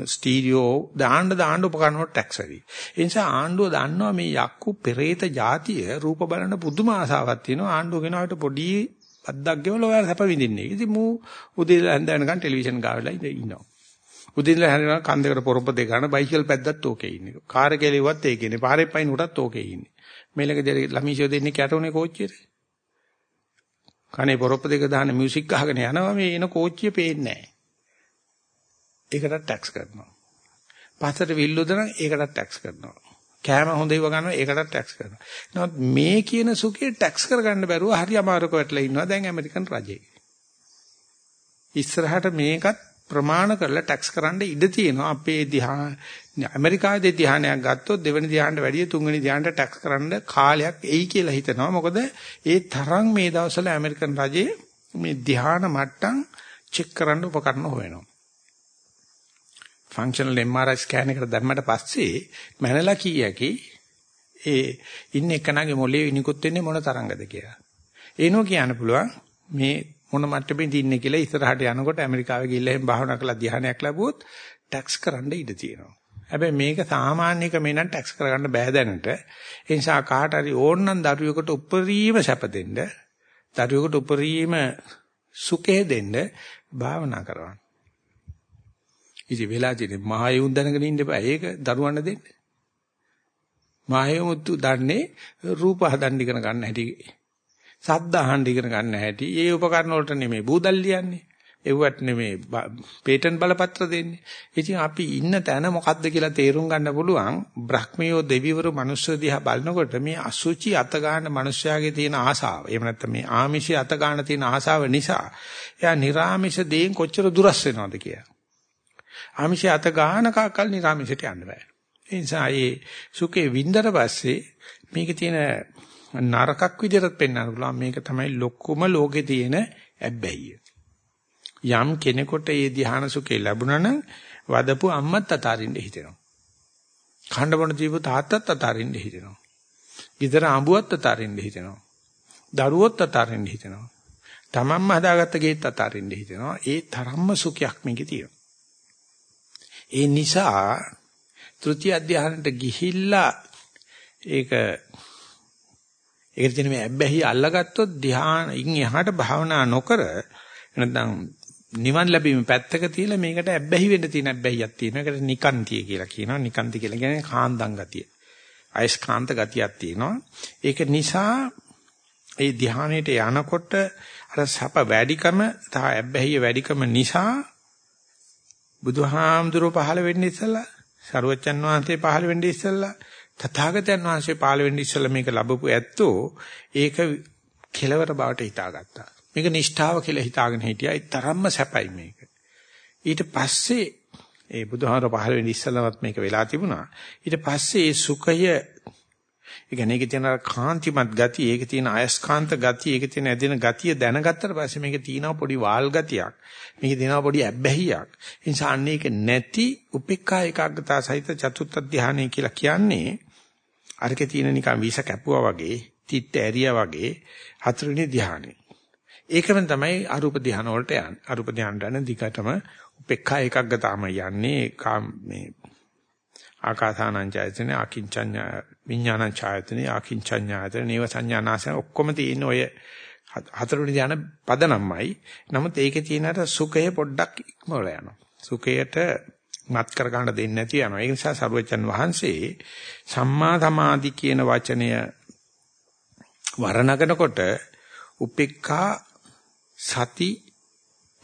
ස්ටීරියෝ දාන්න දාන්න උපකරණ වලට ටැක්ස් වැඩි. ඒ නිසා ආණ්ඩුව දන්නවා මේ යක්කු පෙරේත જાතිය රූප බලන පුදුම ආසාවක් තියෙනවා. ආණ්ඩුව කෙනාට පොඩි අද්දක් ගෙවල ඔයාලා සැප විඳින්නේ. ඉතින් මූ උදේ හැන්ද වෙනකන් ටෙලිවිෂන් ගාවලා ඉන්නවා. උදේ ඉඳලා හැරෙනවා කන්දකට පොරොප්ප දෙක ගන්න බයිසිකල් පැද්දත් ඕකේ ඉන්නේ. කාර් එකේ ලිව්වත් ඒකේ ඉන්නේ. පාරේ පයින් උටත් ඕකේ ඉන්නේ. මේලකදී ළමීෂෝ දෙන්නේ කැටුනේ කෝච්චියට. කනේ පොරොප්ප දෙක දාන මියුසික් අහගෙන යනවා මේ එන කෝච්චිය පේන්නේ නැහැ. ඒකට ටැක්ස් කරනවා. පස්සට විල්ලුද නම් ඒකට ටැක්ස් කරනවා. කෑම හොඳ ඒවා ගන්නවා ඒකට ටැක්ස් කරනවා. නමුත් මේ කියන සුඛේ ටැක්ස් කරගන්න බැරුව හරි අමාරුක වැටලා ඉන්නවා දැන් ඇමරිකන් රජේ. ඉස්සරහට මේකත් ප්‍රමාණ කරලා ටැක්ස් කරන්න ඉඩ තියෙනවා අපේ දිහා ඇමරිකාවේ ධ්‍යානයක් ගත්තොත් දෙවෙනි ධ්‍යානට වැඩිය තුන්වෙනි ධ්‍යානට ටැක්ස් කරන්න කාලයක් එයි කියලා හිතනවා. මොකද ඒ තරම් මේ දවස්වල ඇමරිකන් රජයේ මේ ධ්‍යාන මට්ටම් චෙක් කරන්න උපකරණ හොයනවා. ෆන්ක්ෂනල් MRI ස්කෑන් එකට දැම්මට පස්සේ මැනලා කීයකි ඒ ඉන්න එකනගේ මොලේ නිකුත් වෙන්නේ මොන තරංගද කියලා. ඒනෝ කියන්න පුළුවන් මේ මොන මට්ටමේද ඉන්නේ කියලා ඉස්සරහට යනකොට ඇමරිකාවේ ගිහිල්ලා එහෙම භාවනා කරලා ධ්‍යානයක් ලැබුවොත් ටැක්ස් කරන්න ඉඩ තියෙනවා. හැබැයි මේක සාමාන්‍ය ක්‍රමේ නම් ටැක්ස් කරගන්න බෑ දැනට. ඒ නිසා කාට හරි ඕනනම් දරුවෙකුට උපරිම සැප දෙන්න, දරුවෙකුට උපරිම සුඛය දෙන්න භාවනා කරවන්න. ඉතින් වෙලා තියෙන්නේ මහයුන් දැනගෙන ඉන්න බෑ. ඒක දරුවන්ට දෙන්න. මහයුමුතු දන්නේ රූප හදන්න ඉගෙන ගන්න හැටි. සද්ද අහන්න ඉගෙන ගන්න හැටි. ඒ උපකරණ වලට නෙමෙයි බූදල් ලියන්නේ. එව්වට නෙමෙයි පේටන්ට් බලපත්‍ර දෙන්නේ. ඉතින් අපි ඉන්න තැන මොකද්ද කියලා තේරුම් ගන්න පුළුවන්. බ්‍රහ්මියෝ දෙවිවරු මිනිස්සු දිහා බලනකොට මේ අසුචි අත ගන්න මිනිස්යාගේ තියෙන ආසාව. එහෙම නැත්නම් මේ ආමිෂය අත ගන්න තියෙන ආසාව නිසා එයා නිර්ආමිෂ දේෙන් කොච්චර දුරස් වෙනවද කියලා. ආමිෂය අත ගන්න කකල් නිර්ආමිෂයට යන්න බෑ. ඒ නිසා මේ සුඛේ වින්දර පස්සේ මේකේ තියෙන නරකක් විදිහට පෙන්වන්න පුළුවන්. මේක තමයි ලොකුම ලෝකේ තියෙන ඇබ්බැහිය. යම් කෙනෙකුට ඒ ධ්‍යාන සුඛේ ලැබුණා නම් වදපු අම්මත් අතාරින්න හිතෙනවා. කණ්ඩ බොන දීපු තාත්තත් අතාරින්න හිතෙනවා. ගෙදර අඹුවත් අතාරින්න හිතෙනවා. දරුවොත් අතාරින්න හිතෙනවා. තමන්ම හදාගත්ත ගේත් අතාරින්න හිතෙනවා. ඒ තරම්ම සුඛයක් මේකේ තියෙනවා. ඒ නිසා ත්‍ෘතිය අධ්‍යාහනට ගිහිල්ලා ඒක ඒකට තියෙන මේ ඇබ්බැහි අල්ලගත්තොත් ධ්‍යානින් එහාට භාවනා නොකර නැත්නම් නිවන් ලැබීම පැත්තක තියලා මේකට ඇබ්බැහි වෙන්න තියෙන ඇබ්බැහියක් තියෙනවා. ඒකට නිකාන්තිය කියලා කියනවා. නිකාන්ති කියලා කියන්නේ කාන්දම් ගතිය. අයස්කාන්ත ගතියක් තියෙනවා. ඒක නිසා ඒ ධ්‍යානයට යනකොට අර සැප වැඩිකම තහ ඇබ්බැහිය වැඩිකම නිසා බුදුහාමුදුරුවෝ පහළ වෙන්නේ ඉස්සලා, සරුවච්චන් වහන්සේ පහළ වෙන්නේ ඉස්සලා, තථාගතයන් වහන්සේ පහළ වෙන්නේ ඉස්සලා මේක ලැබපු ඇත්තෝ ඒක කෙලවර බවට හිතාගත්තා. මේක නිෂ්ඨාව කියලා හිතාගෙන හිටියා. ඒ තරම්ම සැපයි මේක. ඊට පස්සේ ඒ බුදුහාමර පහළ වෙන්නේ ඉස්සලවත් මේක වෙලා තිබුණා. ඊට පස්සේ ඒ සුඛය ඒ කියන්නේ ඒකේ තියෙන කාන්තිමත් ගතිය, ඒකේ තියෙන අයස්කාන්ත ගතිය, ඒකේ තියෙන ඇදෙන ගතිය දැනගත්තට පස්සේ මේකේ තියෙනවා පොඩි වාල් ගතියක්. මේකේ තියෙනවා පොඩි ඇබ්බැහියක්. ඒ නිසා අන්න ඒක නැති උපේක්ඛා ඒකාග්‍රතාව සහිත චතුත්ථ ධානය කියලා කියන්නේ අරකේ තියෙන නිකන් වීස කැපුවා වගේ, තිත්ත ඇරියා වගේ හතරවෙනි ධානය. ඒකම තමයි අරූප ධාන වලට යන්නේ. අරූප ධානට යන දිගටම උපේක්ඛා එකග්ගතාම යන්නේ මේ ආකාසානං ඡායතනේ අකින්චඤ්ඤ විඥානං ඡායතනේ අකින්චඤ්ඤායතනේ නේව සංඥානාසන ඔක්කොම තියෙන ඔය හතරවෙනි ධාන පදනම්මයි. නමුත් ඒකේ තියෙන අර සුඛය පොඩ්ඩක් ඉක්මවල යනවා. සුඛයට මත් කර ගන්න දෙන්නේ නැති යනවා. ඒ නිසා සරුවචන් වහන්සේ සම්මා සමාධි කියන වචනය වර්ණනකොට උපේක්ඛා සති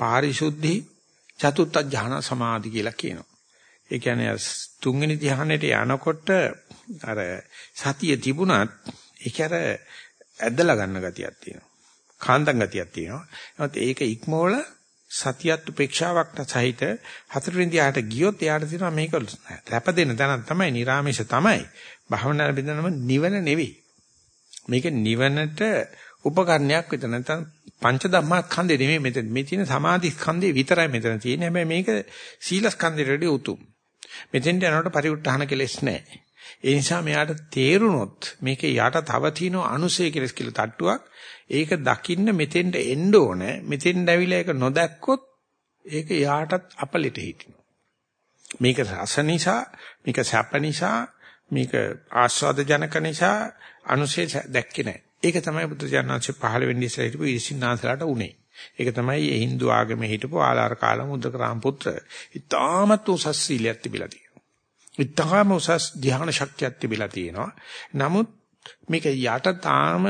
පාරිශුද්ධි චතුත්ථ ඥාන සමාධි කියලා කියනවා. ඒ කියන්නේ තුන්වෙනි ධ්‍යානෙට යනකොට අර සතිය තිබුණත් ඒක අර ඇදලා ගන්න ගතියක් තියෙනවා. කාන්දම් ගතියක් තියෙනවා. නමුත් ඒක ඉක්මවල සතියත් උපේක්ෂාවක් සහිත හතරවෙනි ධ්‍යානට ගියොත් එයාට තියෙනවා මේක රැප දෙන්න තැනක් තමයි නිර්ාමේශ තමයි. භවනා බින්දනම නිවන නෙවෙයි. මේක නිවනට උපකරණයක් විතර නැත්නම් පංච ධම්මස්කන්ධේ නෙමෙයි මෙතන. මේ තියෙන සමාධි ස්කන්ධේ විතරයි මෙතන තියෙන්නේ. හැබැයි මේක සීල ස්කන්ධේට උතුම්. මෙතෙන්ට යනකොට පරිඋත්හාන කෙලෙස් නැහැ. ඒ නිසා මෙයාට තේරුනොත් මේකේ යට තව තියෙන අනුසය කෙලස් කියලා තට්ටුවක්. ඒක දකින්න මෙතෙන්ට එන්න ඕනේ. මෙතෙන්ට ඇවිල්ලා ඒක නොදැක්කොත් ඒක යාටත් අපලෙට හිටිනවා. මේක රස නිසා මේක සැප නිසා මේක ආස්වාද ජනක නිසා අනුසය දැක්කේ නැහැ. ඒක තමයි බුදුජානනාංශ පහළ වෙන්නේ ඉස්සර හිටපු ඉරිසින්නාන්සලාට උනේ. ඒක තමයි මේ Hindu ආගමේ හිටපු ආලාර කාලම උද්දකරාම පුත්‍ර. ඊටාමත් උසස් සීලයක් තිබිලා තියෙනවා. ඊටාම උසස් ධ්‍යාන ශක්තියක් තිබිලා තියෙනවා. නමුත් මේක යට තාම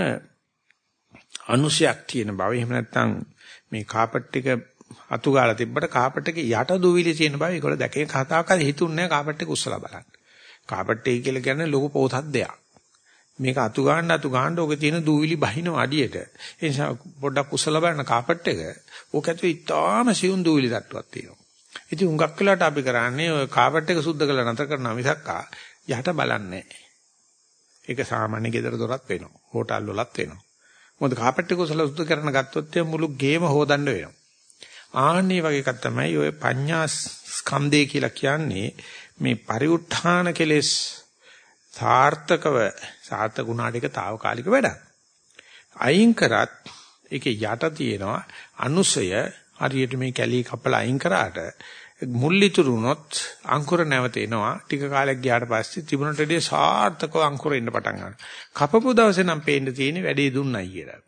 අනුශයක් තියෙන බව. එහෙම නැත්නම් මේ කාපට් එක අතු ගාලා තිබ්බට කාපට් එකේ යට දුවිලි තියෙන බව ඒගොල්ලෝ දැකේ කතාවකද හිතුන්නේ නැහැ කාපට් එක උස්සලා බලන්න. කාපට් එක කියලා කියන්නේ ලොකු පොතක් දෙයක්. මේක අතු ගන්න අතු ගන්න ඕකේ තියෙන දූවිලි බහිනව අඩියට. ඒ නිසා පොඩ්ඩක් උසලා බලන්න කාපට් එක. ඕක ඇතුලේ ඉතාම සියුම් දූවිලි තට්ටුවක් තියෙනවා. ඉතින් හුඟක් වෙලාවට අපි කරන්නේ ඔය කාපට් එක සුද්ධ කරලා නැතර කරනවා මිසක් යහට බලන්නේ ඒක සාමාන්‍ය ගෙදර දොරත් වෙනවා. හෝටල් වලත් වෙනවා. මොකද කාපට් එක උසලා සුද්ධ කරන ගත්තොත් මුළු ගේම හොදන්න වෙනවා. ආන්නේ වගේ එකක් තමයි ඔය පඤ්ඤා ස්කන්ධය කියලා කියන්නේ මේ පරිඋත්ථාන කෙලෙස් සාර්ථකව සාර්ථක වුණාට ඒක తాවකාලික වැඩක්. අයින් කරත් ඒකේ යට තියෙනවා අනුසය හරියට මේ කැලී කපලා අයින් කරාට මුල් ඉතුරු වුණොත් අංකුර නැවත එනවා. ටික කාලයක් ගියාට පස්සේ තිබුණට වඩා සාර්ථකව අංකුර එන්න පටන් ගන්නවා. කපපු දවසේ නම් පේන්න තියෙන්නේ වැඩේ දුන්නයි කියලා.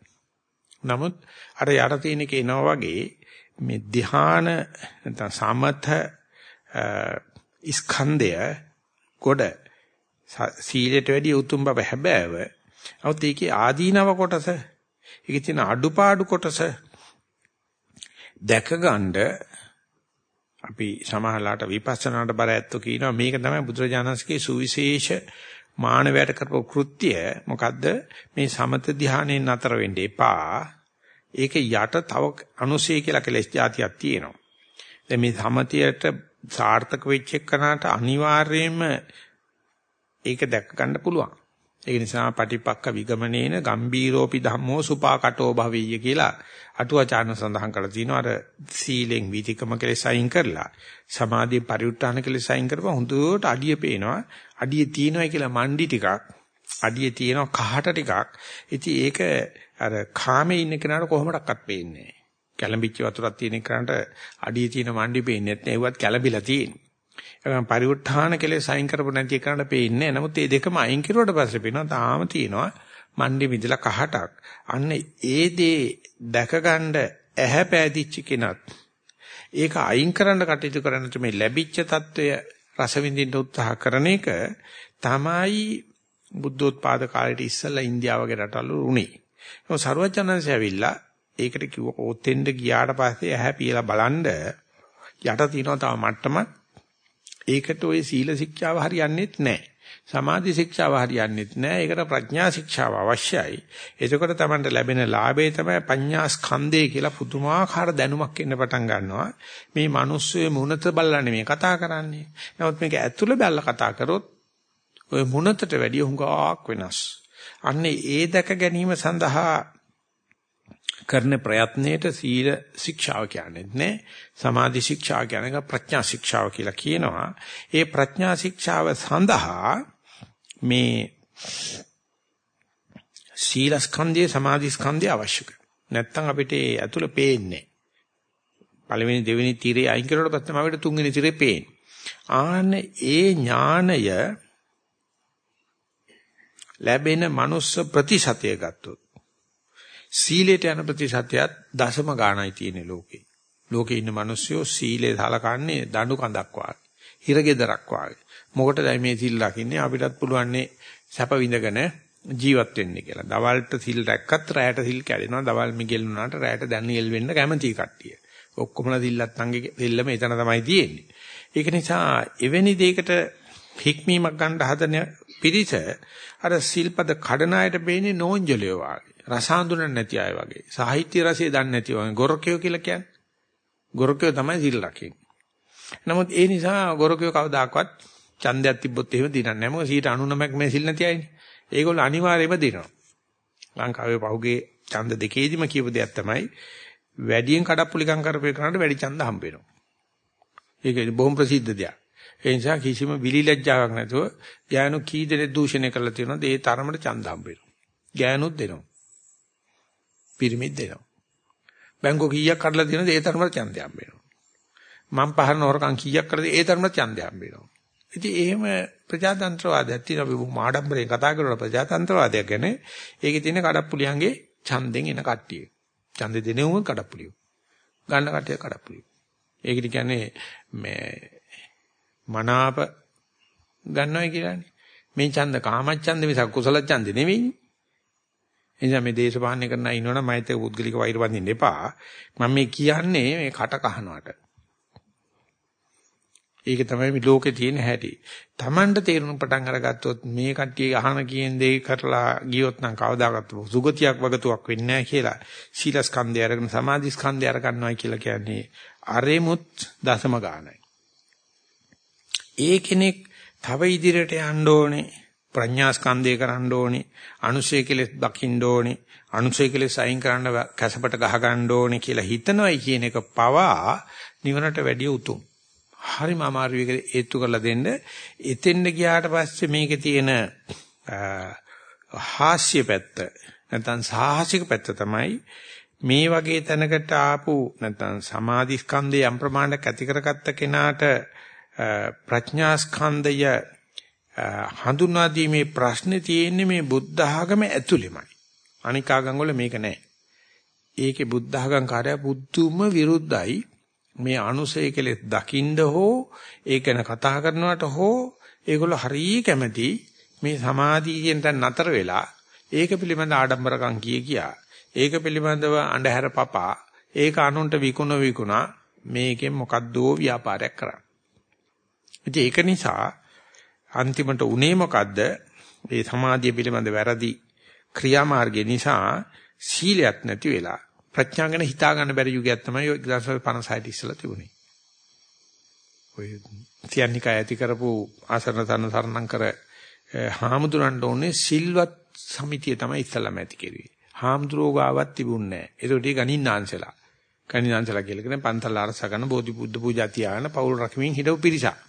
නමුත් අර යට තියෙන එක එනවා වගේ මේ ධ්‍යාන නැත්නම් සමත ස්කන්ධය කොට සීලයට වැඩිය උතුම් බව හැබෑව. නමුත් ඒකේ ආදීනව කොටස, ඒකේ තියෙන අඩුපාඩු කොටස දැකගන්න අපි සමහරලාට විපස්සනාට බර ඇත්තෝ කියනවා. මේක තමයි බුදුරජාණන්සේගේ සුවිශේෂ මානවයට කරපු කෘත්‍ය. මොකද්ද? මේ සමත ධානයෙන් නතර වෙන්න එපා. ඒක යට තව අනුසය කියලා කෙලස් જાතියක් තියෙනවා. දැන් මේ සමතියට සාර්ථක වෙච්ච එකනට අනිවාර්යයෙන්ම ඒක දැක ගන්න පුළුවන්. ඒක නිසා පටිපක්ක විගමනේන ගම්බීරෝපි ධම්මෝ සුපාකටෝ භවෙය්‍ය කියලා අටුවාචාර්ය සඳහන් කරලා තිනවා අර සීලෙන් වීතිකම කෙලෙස් අයින් කරලා සමාධියෙන් පරිඋත්ථාන කෙලෙස් අයින් කරපුවා හොඳට අඩිය පේනවා. අඩිය තියෙනවා කියලා මණ්ඩි ටිකක් අඩිය තියෙනවා කහට ටිකක්. ඉතින් ඒක අර කාමේ ඉන්න කෙනාට කොහොමඩක්වත් පේන්නේ නැහැ. කැළඹිච්ච වතුරක් තියෙන කෙනාට අඩිය තියෙන මණ්ඩි පේන්නේ නැත්නම් ඒවත් කැළඹිලා තියෙන්නේ. ඒගොල්ලන් පරිවෘත්ථාන කෙලෙස් අයින් කරපො නැති එකකට පේන්නේ. නමුත් මේ දෙකම අයින් කරුවට පස්සේ පේනවා තාම තියෙනවා මණ්ඩි මිදලා කහටක්. අන්න ඒ දේ දැකගන්න ඇහැ පෑදිච්ච කෙනත් ඒක අයින් කරන්න කටයුතු කරන මේ ලැබිච්ච తত্ত্বය රස විඳින්න උත්සාහ කරන එක තමයි බුද්ධෝත්පාද කාලයට ඉස්සෙල්ලා ඉන්දියාව වගේ රටවල උනේ. ඒක සරුවචනන්සේ ඇවිල්ලා ඒකට කිව්ව ඔතෙන්ද ගියාට පස්සේ ඇහැ පියලා බලන්ඩ යට තියෙනවා තව මට්ටමක් ඒකට ওই සීල ශික්ෂාව හරියන්නේත් නැහැ. සමාධි ශික්ෂාව හරියන්නේත් නැහැ. ඒකට ප්‍රඥා ශික්ෂාව අවශ්‍යයි. එතකොට තමයි ලැබෙන ලාභය තමයි පඤ්ඤා ස්කන්ධය කියලා පුදුමාකාර දැනුමක් එන්න පටන් ගන්නවා. මේ මිනිස්සුයේ මුණත බලන්නේ මේ කතා කරන්නේ. නමුත් මේක ඇතුළ බැලලා කතා කරොත් ওই මුණතට වැඩිය හුඟක් වෙනස්. අන්නේ ඒ දැක ගැනීම සඳහා කරන ප්‍රයත්නයේට සීල ශික්ෂාව කියන්නේ නැහැ. සමාධි ශික්ෂාව කියන්නේ ප්‍රඥා ශික්ෂාව කියලා කියනවා. ඒ ප්‍රඥා ශික්ෂාව සඳහා මේ සීල ස්කන්ධය සමාධි ස්කන්ධය අවශ්‍යයි. නැත්තම් අපිට ඒ ඇතුළ පේන්නේ පළවෙනි දෙවෙනි tire අයින් කරලා පස්සේ අපිට තුන්වෙනි tire පේන්නේ. ආන්න ඒ ඥාණය ලැබෙන මනුස්ස ප්‍රතිශතය ගත්තොත් සීලයට යන ප්‍රතිශතයත් දශම ගාණයි තියෙන ලෝකේ. ලෝකේ ඉන්න මිනිස්සුયો සීලේ සලකන්නේ දඬු කඳක් වාගේ. හිරගෙදරක් වාගේ. මොකටදයි මේ සිල් රකින්නේ අපිටත් පුළුවන්නේ සැප විඳගෙන ජීවත් වෙන්න කියලා. දවල්ට සිල් රැක්කත් රැයට සිල් කැඩෙනවා. දවල් මිගෙල් වුණාට රැයට දැනියෙල් වෙන්න කැමති කට්ටිය. ඔක්කොමලා සිල්ලත් අංගේ දෙල්ලම එතන තමයි තියෙන්නේ. ඒක නිසා එවැනි දෙයකට හික්මීමක් ගන්න හදන පිරිස අර සිල්පද කඩන අයට වෙන්නේ නෝන්ජලිය වාගේ. රස හඳුනන්නේ නැති අය වගේ. සාහිත්‍ය රසය දන්නේ නැති වගේ. ගොරකයෝ කියලා කියන්නේ. ගොරකයෝ තමයි සිල් රකින්නේ. නමුත් ඒ නිසා ගොරකයෝ කවදාකවත් ඡන්දයක් තිබ්බොත් එහෙම දිනන්නේ නැහැ. මොකද 99ක් මේ සිල් නැති අයනේ. ඒගොල්ලෝ අනිවාර්යයෙන්ම දිනනවා. ලංකාවේ පහුගිය ඡන්ද දෙකේදීම කියපු දෙයක් තමයි වැඩියෙන් කඩප්පුලිකම් කරපේ කරනට වැඩි ඡන්ද හම්බ වෙනවා. ඒක බොහොම ප්‍රසිද්ධ දෙයක්. ඒ නිසා කිසිම විලි ලැජ්ජාවක් නැතුව ගෑනු කී දෙනෙක් දූෂණය කරලා තියෙනවද ඒ තරමට ඡන්ද හම්බ වෙනවා. ගෑනුත් දෙනවා. පිරිමිත් දෙනවා. බැංකුව කීයක් කඩලා තියෙනවද ඒ තරමට ඡන්දය හම්බ වෙනවා. මම පහරන හොරකම් කීයක් කරද ඒ තරමට ඡන්දය හම්බ වෙනවා. ඉතින් එහෙම ප්‍රජාතන්ත්‍රවාදයක් තියෙනවා අපි බොහොම ආඩම්බරයෙන් කතා කරන ප්‍රජාතන්ත්‍රවාදයක් ගැන ඒකේ තියෙන කඩප්පුලියන්ගේ ඡන්දෙන් එන කට්ටිය. ඡන්දෙ දෙනෙවම කඩප්පුලියෝ. ගන්න කට්ටිය කඩප්පුලියෝ. ඒකට කියන්නේ මේ මනාප ගන්නවයි කියලානේ. මේ ඡන්ද කාමච්ඡන්ද මිසක් කුසල ඡන්ද නෙවෙයිනේ. එනිසා මේ දේශපාලනය කරන අය ඉන්නවනම් මෛත්‍රී පුද්ගලික වෛර බඳින්න එපා. මම මේ කියන්නේ මේ කට කහනවට. ඒක තමයි මේ ලෝකේ තියෙන හැටි. Tamanට තේරුම් පටන් අරගත්තොත් මේ කට්ටිය අහන කියන දේ කරලා ගියොත් නම් කවදාකවත් සුගතියක් වගතුවක් වෙන්නේ නැහැ කියලා. සීලස්කන්ධය අරගෙන සමාධිස්කන්ධය අර ගන්නවා කියලා කියන්නේ අරෙමුත් දසම ගානයි. ඒ කෙනෙක් තව ඉදිරියට යන්න ඕනේ ප්‍රඥා ස්කන්ධය කරන්න ඕනේ අනුශය කෙලෙස් දකින්න ඕනේ අනුශය කෙලෙස් අයින් කරන්න කැසපට ගහ ගන්න ඕනේ කියලා හිතනවයි කියන එක පවා නිවනට වැඩිය උතුම් හරිම අමාරු එක ඒත්තු කරලා දෙන්න. එතෙන්ද ගියාට පස්සේ මේකේ තියෙන හාස්‍ය පැත්ත නැත්නම් සාහසික පැත්ත තමයි මේ වගේ තැනකට ආපු නැත්නම් සමාධි ස්කන්ධය යම් ප්‍රමාණයක් ඇති කරගත්ත කෙනාට ප්‍රඥා ස්කන්ධය හඳුනා දීමේ ප්‍රශ්නේ තියෙන්නේ මේ බුද්ධ ආගම ඇතුළෙමයි. අනික ආගම් වල මේක නැහැ. ඒකේ බුද්ධ ආගම් කාර්යය බුද්ධුම විරුද්ධයි. මේ අනුසය කෙලෙස් දකින්න හෝ ඒක ගැන කතා කරනවට හෝ ඒගොල්ලෝ හරිය කැමති මේ සමාධියෙන් දැන් නතර වෙලා ඒක පිළිබඳ ආඩම්බරකම් කිය කියා ඒක පිළිබඳව අඳුර පපා ඒක අනුන්ට විකුණ විකුණා මේකෙන් මොකද්දෝ ව්‍යාපාරයක් කරා. ඉතින් ඒක නිසා අන්තිමට උනේ මොකද්ද? මේ සමාධිය පිළිබඳ වැරදි ක්‍රියාමාර්ගය නිසා සීලයක් නැති වෙලා ප්‍රඥා ගැන හිතා ගන්න බැරි යුගයක් තමයි 1956 ඉස්සලා තිබුණේ. ඔය තියන්නිකා ඇති කරපු ආසරණ තරණ සරණම් කර හාමුදුරන්ට ඕනේ සිල්වත් සමිතිය තමයි ඉස්සලම ඇති කෙරුවේ. හාමුදුරුවෝ ගාවත් තිබුණේ නැහැ. ඒකට ගණින්නාංශලා. ගණින්නාංශලා කියලා කියන්නේ පන්තල් ආරසගන බෝධි බුද්ධ පූජා තියාගෙන පවුල් රකිමින් හිටපු පිරිසක්.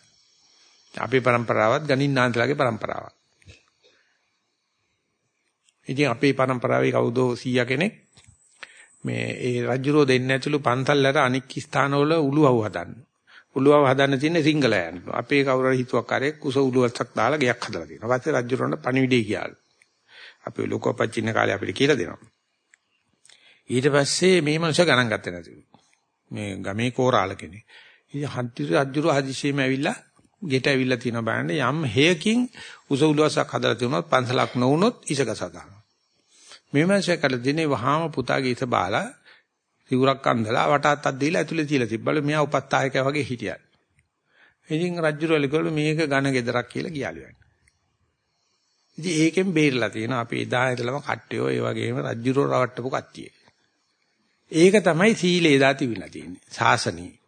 අපේ પરම්පරාවත් ගණින්නාන්තලාගේ પરම්පරාවක්. ඉතින් අපේ પરම්පරාවේ කවුදෝ 100 කෙනෙක් මේ ඒ රජුරෝ දෙන්නේ ඇතුළු පන්සල්වල අනික් ස්ථානවල උළුවව හදන්න. උළුවව හදන්න තියෙන්නේ සිංහලයන්. අපේ කවුරු හිතුවක් කරේ කුස උළුවස්සක් දාලා ගයක් හදලා තියෙනවා. ඊපස්සේ රජුරොන්ට පණිවිඩය ගියාලු. අපේ ලෝකපච්චින කාලේ අපිට කියලා දෙනවා. ඊට පස්සේ මේ මනුස්සයා ගණන් ගත්තේ නැතිලු. මේ ගමේ කෝරාල කෙනෙක්. ඉතින් හන්තිරි රජුරෝ හදිසියෙම ඇවිල්ලා ගෙට ඇවිල්ලා තියෙන බෑනේ යම් හේයකින් උස උළුවස්සක් හදලා තියුණොත් පන්සලක් නොවුනොත් ඉසගසා දානවා. මේ මාසේ කළ දිනේ වහාම පුතාගේ ඉස බාලා සිවුරක් අන්දලා වටාත් අත් දීලා ඇතුලේ තියලා තිබ්බලු මෙයා උපත්තායකයා වගේ හිටියා. ඉතින් රජුරවල කිව්වලු මේක ඝන ගෙදරක් කියලා ගියාලු යන්නේ. ඉතින් ඒකෙන් බේරලා තියෙනවා අපි එදා ඉඳලම කට්ටියෝ ඒ වගේම රජුරෝ රවට්ටපු කට්ටිය. ඒක තමයි සීලේ දා තිබිලා තියෙන්නේ. සාසනී.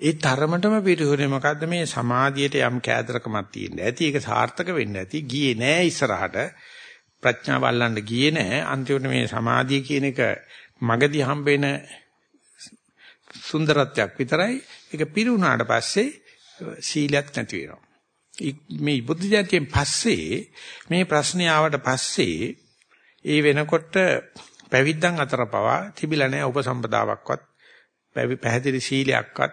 ඒ තරමටම පිටුනේ මොකද්ද මේ සමාධියට යම් කෑදරකමක් තියෙන. ඇති ඒක සාර්ථක වෙන්න ඇති. ගියේ නෑ ඉස්සරහට. ප්‍රඥාව අල්ලන්න ගියේ නැහැ. අන්තිමට මේ සමාධිය කියන එක මගදී හම්බෙන සුන්දරත්වයක් විතරයි. ඒක පිරුණාට පස්සේ සීලයක් නැති වෙනවා. මේ බුද්ධ ජාතියෙන් පස්සේ මේ ප්‍රශ්නේ ආවට පස්සේ ඒ වෙනකොට පැවිද්දන් අතර පවා තිබිලා නැහැ උපසම්පදාවක්වත් පැහැදිලි සීලයක්වත්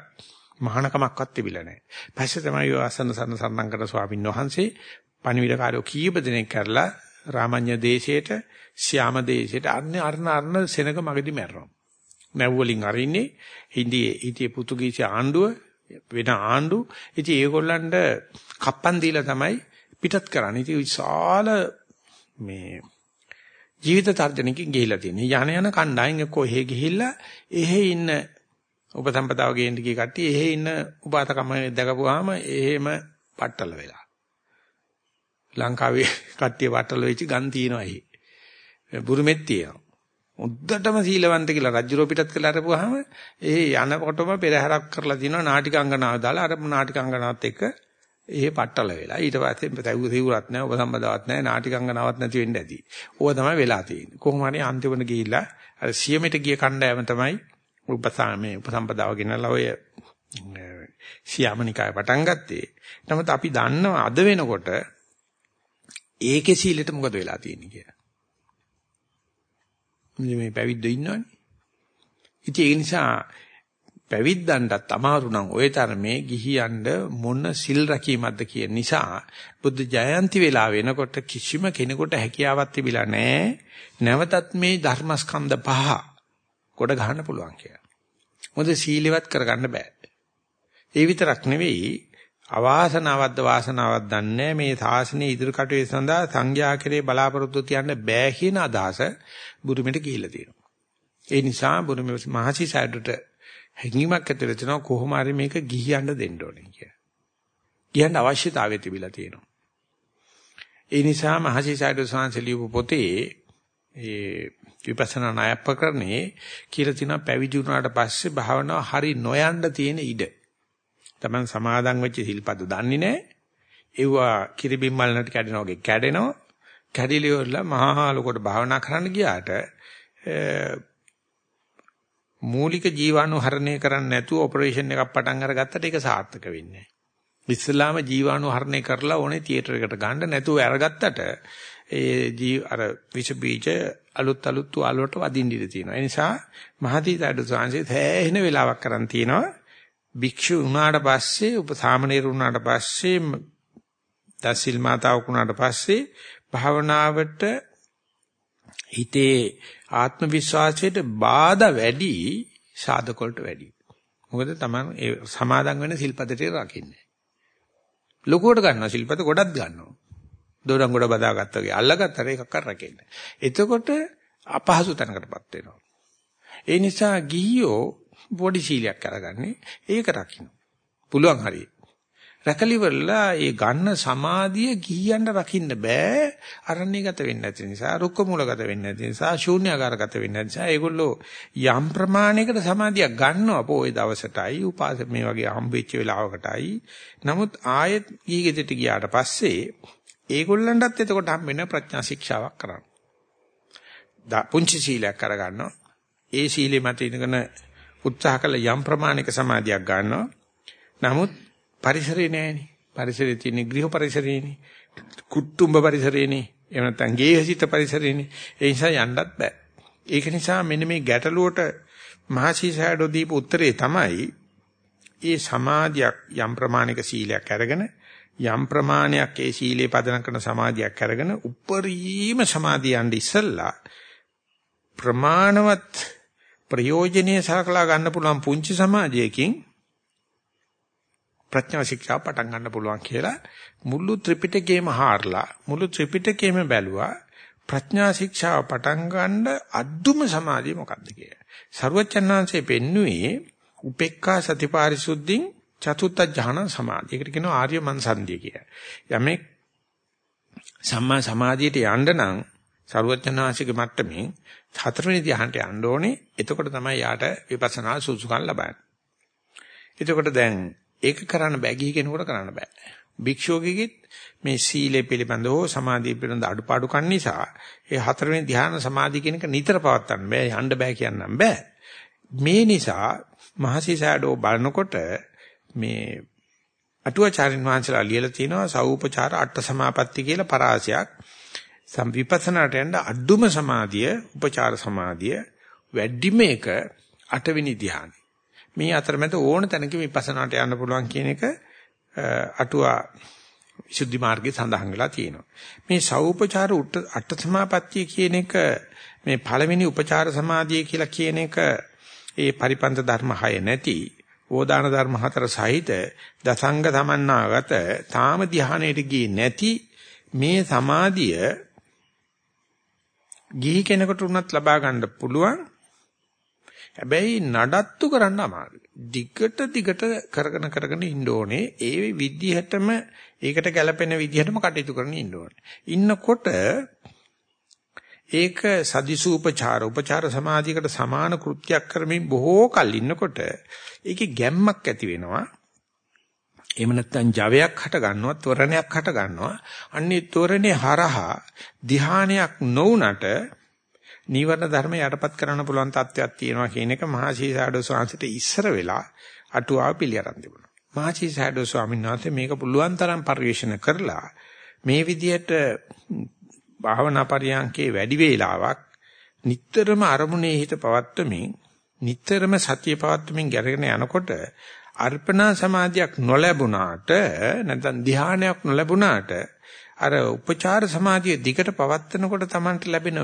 මහානකමක්වත් තිබිලා නැහැ. පස්සේ තමයි ඔය අසන්න සන්න සරණම් කරන ස්වාමින් වහන්සේ පණිවිඩකාරයෝ කීප දෙනෙක් කරලා රාමඤ්ඤ දේශයට, ශ්‍යාම දේශයට අන්න අරන අරන සෙනග මගදී මැරෙනවා. නැව් වලින් අරින්නේ හින්දියේ හිටියේ පෘතුගීසි ආණ්ඩුව වෙන ආණ්ඩු. ඉතින් ඒගොල්ලන්ට කප්පන් දීලා තමයි පිටත් කරන්නේ. ඉතින් විශාල මේ ජීවිත තර්ජනකින් ගිහිලා තියෙනවා. යන යන කණ්ඩායම් කොහේ ගිහිල්ලා එහෙ ඉන්න උපසම්පදාව ගේන්න ගිය කට්ටිය එහෙ ඉන්න උපාතකම දැකපුවාම එහෙම පట్టල වෙලා. ලංකාවේ [laughs] කට්ටිය පట్టල වෙච්ච ගන් තියනවා එහි. බුරුමෙත් තියෙනවා. උද්දටම සීලවන්ත කියලා රජුරෝ පිටත් කරලා අරපුවාම එහි යනකොටම පෙරහැරක් කරලා දිනවා නාටිකංගනාව දාලා අර නාටිකංගනාවත් එක්ක එහි පట్టල වෙලා. ඊට පස්සේ තැවු සිවුරක් නැහැ උපසම්පදාවක් නැහැ නාටිකංගනාවක් නැති වෙන්න ඇති. ඕවා තමයි වෙලා තියෙන්නේ. කොහොම හරි අන්තිමට ගිහිල්ලා අර සියමෙට ගිය කණ්ඩායම තමයි උපසාමේ උපසම්පදාව ගෙනලා ඔය සියාමනිකාය පටන් ගත්තේ. නමුත් අපි දන්නවා අද වෙනකොට ඒකේ සීලෙට මොකද වෙලා තියෙන්නේ කියලා. මේ පැවිද්දෝ ඉන්නවනේ. ඉතින් ඒ නිසා පැවිද්දන්ටත් අමාරු නම් ওই තරමේ ගිහියන්ඩ මොන සිල් රැකීමක්ද කියන නිසා බුද්ධ ජයන්ති වෙලා වෙනකොට කිසිම කෙනෙකුට හැකියාවක් තිබිලා නැහැ. නැවතත් මේ ධර්මස්කන්ධ පහ කොට ගන්න පුළුවන් කියලා. මොකද සීලෙවත් කරගන්න බෑ. ඒ විතරක් නෙවෙයි අවාසනාවක්ද වාසනාවක් දන්නේ මේ ශාසනයේ ඉදිරි කටයුතු සඳහා සංඝයා කෙරේ බලාපොරොත්තු තියන්න බෑ කියන අදහස බුරුමෙට ගිහිල්ලා තියෙනවා. ඒ නිසා බුරුමෙ මහසි සයිඩට හැඟීමක් ඇතුළත තියෙනවා කොහොම හරි මේක ගිහියන්න දෙන්න ඕනේ කියලා. ගියන්න අවශ්‍යතාවය තිබිලා තියෙනවා. ඒ නිසා මහසි සයිඩ සංසලියු පොතේ ඒ විපස්සනා ණයප්පකරණේ කියලා තියෙනවා පැවිදි වුණාට පස්සේ භාවනාව හරි නොයන්න තියෙන ඉඩ. Taman සමාදන් වෙච්ච සිල්පද දන්නේ නැහැ. ඒවා කිරිබිම් මල්නට කැඩෙනවා වගේ කැඩෙනවා. කැඩිලිවල මහා ලොකට භාවනා කරන්න ගියාට මූලික ජීවාණු හරණය කරන්නේ නැතුව ඔපරේෂන් එකක් පටන් අරගත්තට ඒක සාර්ථක වෙන්නේ නැහැ. ඉස්ලාම ජීවාණු හරණය කරලා ඕනේ තියටර් එකට ගන්න නැතුව අරගත්තට ඒ ජී අර විස බීජ අලුත් අලුත් තුවාලවලට වදින්න ඉඩ තියෙනවා. ඒ නිසා මහදීතඩු සාංශේ තෑහෙන වෙලාවක් කරන් තියෙනවා. භික්ෂු වුණාට පස්සේ උපසාමණේර වුණාට පස්සේ දසිල් මාතාවක් වුණාට පස්සේ භාවනාවට හිතේ ආත්ම විශ්වාසයට බාධා වැඩි සාධක වලට වැඩි. මොකද Taman ඒ සමාදන් වෙන සිල්පදට රකින්නේ. ලොකුවට ගන්නවා සිල්පද ගොඩක් ගන්නවා. දොඩම් ගොඩ බදාගත්තා වගේ අල්ලගත්තට එකක් කර රැකෙන්නේ. එතකොට අපහසු තැනකටපත් වෙනවා. ඒ නිසා ගිහියෝ පොඩි සීලයක් අරගන්නේ ඒක රකින්න. පුළුවන් හරියි. රැකලිවලා ඒ ගන්න සමාධිය ගිහියන්ට රකින්න බෑ අරණ්‍යගත වෙන්නේ නැති නිසා රුක්ක මූලගත වෙන්නේ නැති නිසා ශූන්‍යාකාරගත වෙන්නේ නැති නිසා ඒගොල්ලෝ යම් ප්‍රමාණයකට සමාධියක් ගන්නවා පොයේ දවසටයි උපාස මේ වගේ හම්බෙච්ච වෙලාවකටයි නමුත් ආයෙත් ගිහිගෙදට ගියාට පස්සේ ඒගොල්ලන්ටත් එතකොට හම් වෙන ප්‍රඥා ශික්ෂාවක් කරන්න. දා පුංචි සීලයක් කරගන්නවා. ඒ සීලෙ මත ඉඳගෙන උත්සාහ කළ යම් ප්‍රමාණික සමාධියක් ගන්නවා. නමුත් පරිසරේ නෑනේ. පරිසරේ තියෙන ගෘහ පරිසරේනේ. කුටුම්බ පරිසරේනේ. එහෙම නැත්නම් ගේහසිත පරිසරේනේ. ඒ නිසා යන්නත් බෑ. ඒක නිසා මෙන්න මේ ගැටලුවට මහසීසයඩෝ දීපු උත්තරේ තමයි ඒ සමාධියක් යම් ප්‍රමාණික සීලයක් අරගෙන යම් ප්‍රමාණයක් ඒ සීලේ පදනම් කරන සමාධියක් අරගෙන උපරිම සමාධිය යන්න ඉස්සල්ලා ප්‍රමාණවත් ප්‍රයෝජනීය සලකලා ගන්න පුළුවන් පුංචි සමාධියකින් ප්‍රඥා ශික්ෂා පටන් ගන්න පුළුවන් කියලා මුළු ත්‍රිපිටකයේම හාරලා මුළු ත්‍රිපිටකයේම බැලුවා ප්‍රඥා ශික්ෂාව පටන් ගන්න අද්දුම සමාධිය මොකක්ද කියලා. සරුවචනාංශයේ පෙන්වුවේ උපේක්ඛා සතිපාරිසුද්ධින් චතුත්ථ ඥාන සමාධිය. ඒකට කියනවා ආර්ය මන්සන්දිය කියලා. යමෙක් සම්මා සමාධියට යන්න නම් සරුවචනාංශික මට්ටමින් හතරවෙනි ධ්‍යානට යන්න ඕනේ. එතකොට තමයි යාට විපස්සනා සුසුකම් ලබන්නේ. එතකොට දැන් ඒක කරන්න බෑ ගිහි කෙනෙකුට කරන්න බෑ. භික්ෂුවකෙත් මේ සීලය පිළිබඳව සමාධිය පිළිබඳ අඩුපාඩුකම් නිසා ඒ හතරවෙනි ධ්‍යාන සමාධිය කියන එක නිතර පවත්වන්න බෑ යන්න බෑ කියන්නම් බෑ. මේ නිසා මහසිසඩෝ බලනකොට මේ අටුවාචාරින් වහන්සේලා ලියලා තිනවා සෞපචාර අට සමාපatti කියලා පරාසයක් සම්විපස්සනාට යන අඩුම සමාධිය උපචාර සමාධිය වැඩිම එක අටවෙනි ධ්‍යානෙ. මේ අතරමැද ඕන තැනක විපස්සනාට යන්න පුළුවන් කියන එක අටුවා විසුද්ධි මාර්ගයේ සඳහන් වෙලා තියෙනවා. මේ සෞපචාර අට සමාපatti කියන එක මේ පළවෙනි උපචාර සමාධිය කියලා කියන එක ඒ පරිපන්ත ධර්ම 6 නැති ඕදාන ධර්ම හතර සහිත දසංග තමන්නාගත තාම ධානයට ගියේ නැති මේ සමාධිය ගිහි කෙනෙකුට උනත් ලබා ගන්න පුළුවන්. හැබැයි නඩත්තු කරන්න අමාරුයි. දිගට දිගට කරගෙන කරගෙන ඉන්න ඕනේ. ඒ විදිහටම ඒකට ගැළපෙන විදිහටම කටයුතු කරගෙන ඉන්න ඕනේ. ඉන්නකොට ඒක සදිසූපචාර උපචාර සමාධියකට සමාන කෘත්‍යයක් කරමින් බොහෝ කල් ඉන්නකොට ඒකේ ගැම්මක් ඇති වෙනවා. එහෙම නැත්නම් ජවයක් හට ගන්නවා, ත්වරණයක් හට ගන්නවා. අන්නේ ත්වරණේ හරහා ධ්‍යානයක් නොඋනට නීවරණ ධර්ම යටපත් කරන්න පුළුවන් තත්ත්වයක් තියෙනවා කියන එක මහා ශීසාඩෝ ස්වාමීන්ට ඉස්සර වෙලා අටුවාව පිළිඅරන් තිබුණා. මහා ශීසාඩෝ ස්වාමීන් වහන්සේ මේක පුළුවන් තරම් පරිශන කරලා මේ විදිහට භාවනා පරියන්කේ වැඩි වේලාවක් නිතරම අරමුණේ හිත පවත්වමින් නිතරම සතිය පවත්වමින් ගැරගෙන යනකොට අර්පණා සමාධියක් නොලැබුණාට නැත්නම් ධානයක් නොලැබුණාට අර උපචාර සමාධිය දිකට පවත්නකොට Tamanට ලැබෙන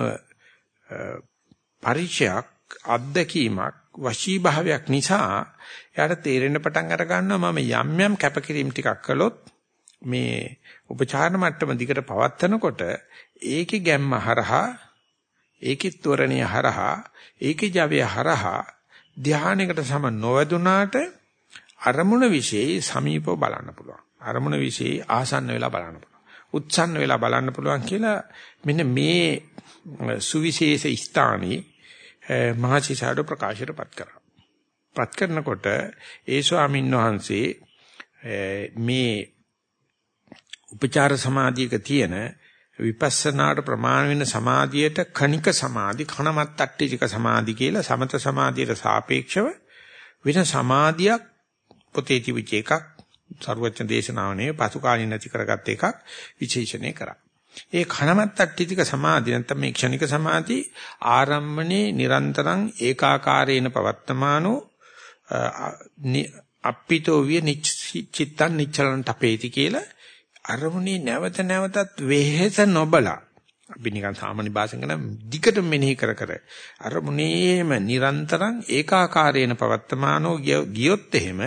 පරිචයක් අත්දැකීමක් වශී භාවයක් නිසා එයාට තේරෙන්න පටන් අර ගන්නවා මම යම් යම් කැපකිරීම ටිකක් කළොත් මේ උපචාර මට්ටම දිකට පවත්නකොට ඒකේ ගැම්ම හරහා ඒකේ තොරණිය හරහා ඒකේ ජවය හරහා ධානයකට සම නොවැදුනාට අරමුණ વિશે සමීපව බලන්න පුළුවන්. අරමුණ વિશે ආසන්න වෙලා බලන්න පුළුවන්. උත්සන්න වෙලා බලන්න පුළුවන් කියලා මෙන්න මේ සුවිශේෂ ස්ථානී මහචිසාඩ ප්‍රකාශයටපත් කරා. පත් කරනකොට ඒ ස්වාමීන් වහන්සේ මේ උපචාර සමාධියක තියෙන විපස්සනාට ප්‍රමාණ වෙන සමාධියට කණික සමාධි කණමත් අට්ටික සමාධි කියලා සමත සමාධියට සාපේක්ෂව වෙන සමාධියක් පොතේ තිබිච්ච එකක් සර්වඥ දේශනාවනේ පසු කාලින් නැති කරගත්ත එකක් විශේෂණය කරා. ඒ කණමත් අට්ටික සමාධිය නැත්නම් මේ ක්ෂණික සමාධි ආරම්මනේ නිරන්තරං ඒකාකාරේන පවත්තමානෝ අප්පිතෝ විය නිච්චිත්තං නිච්චලන තපේති කියලා අරමුණේ නැවත නැවතත් වෙහෙස නොබලා අපි නිකන් සාමාන්‍ය භාෂෙන් කියන දිගට මෙනෙහි කර කර අරමුණේම නිරන්තරං ඒකාකාරේන පවත්තමානෝ ගියොත් එහෙම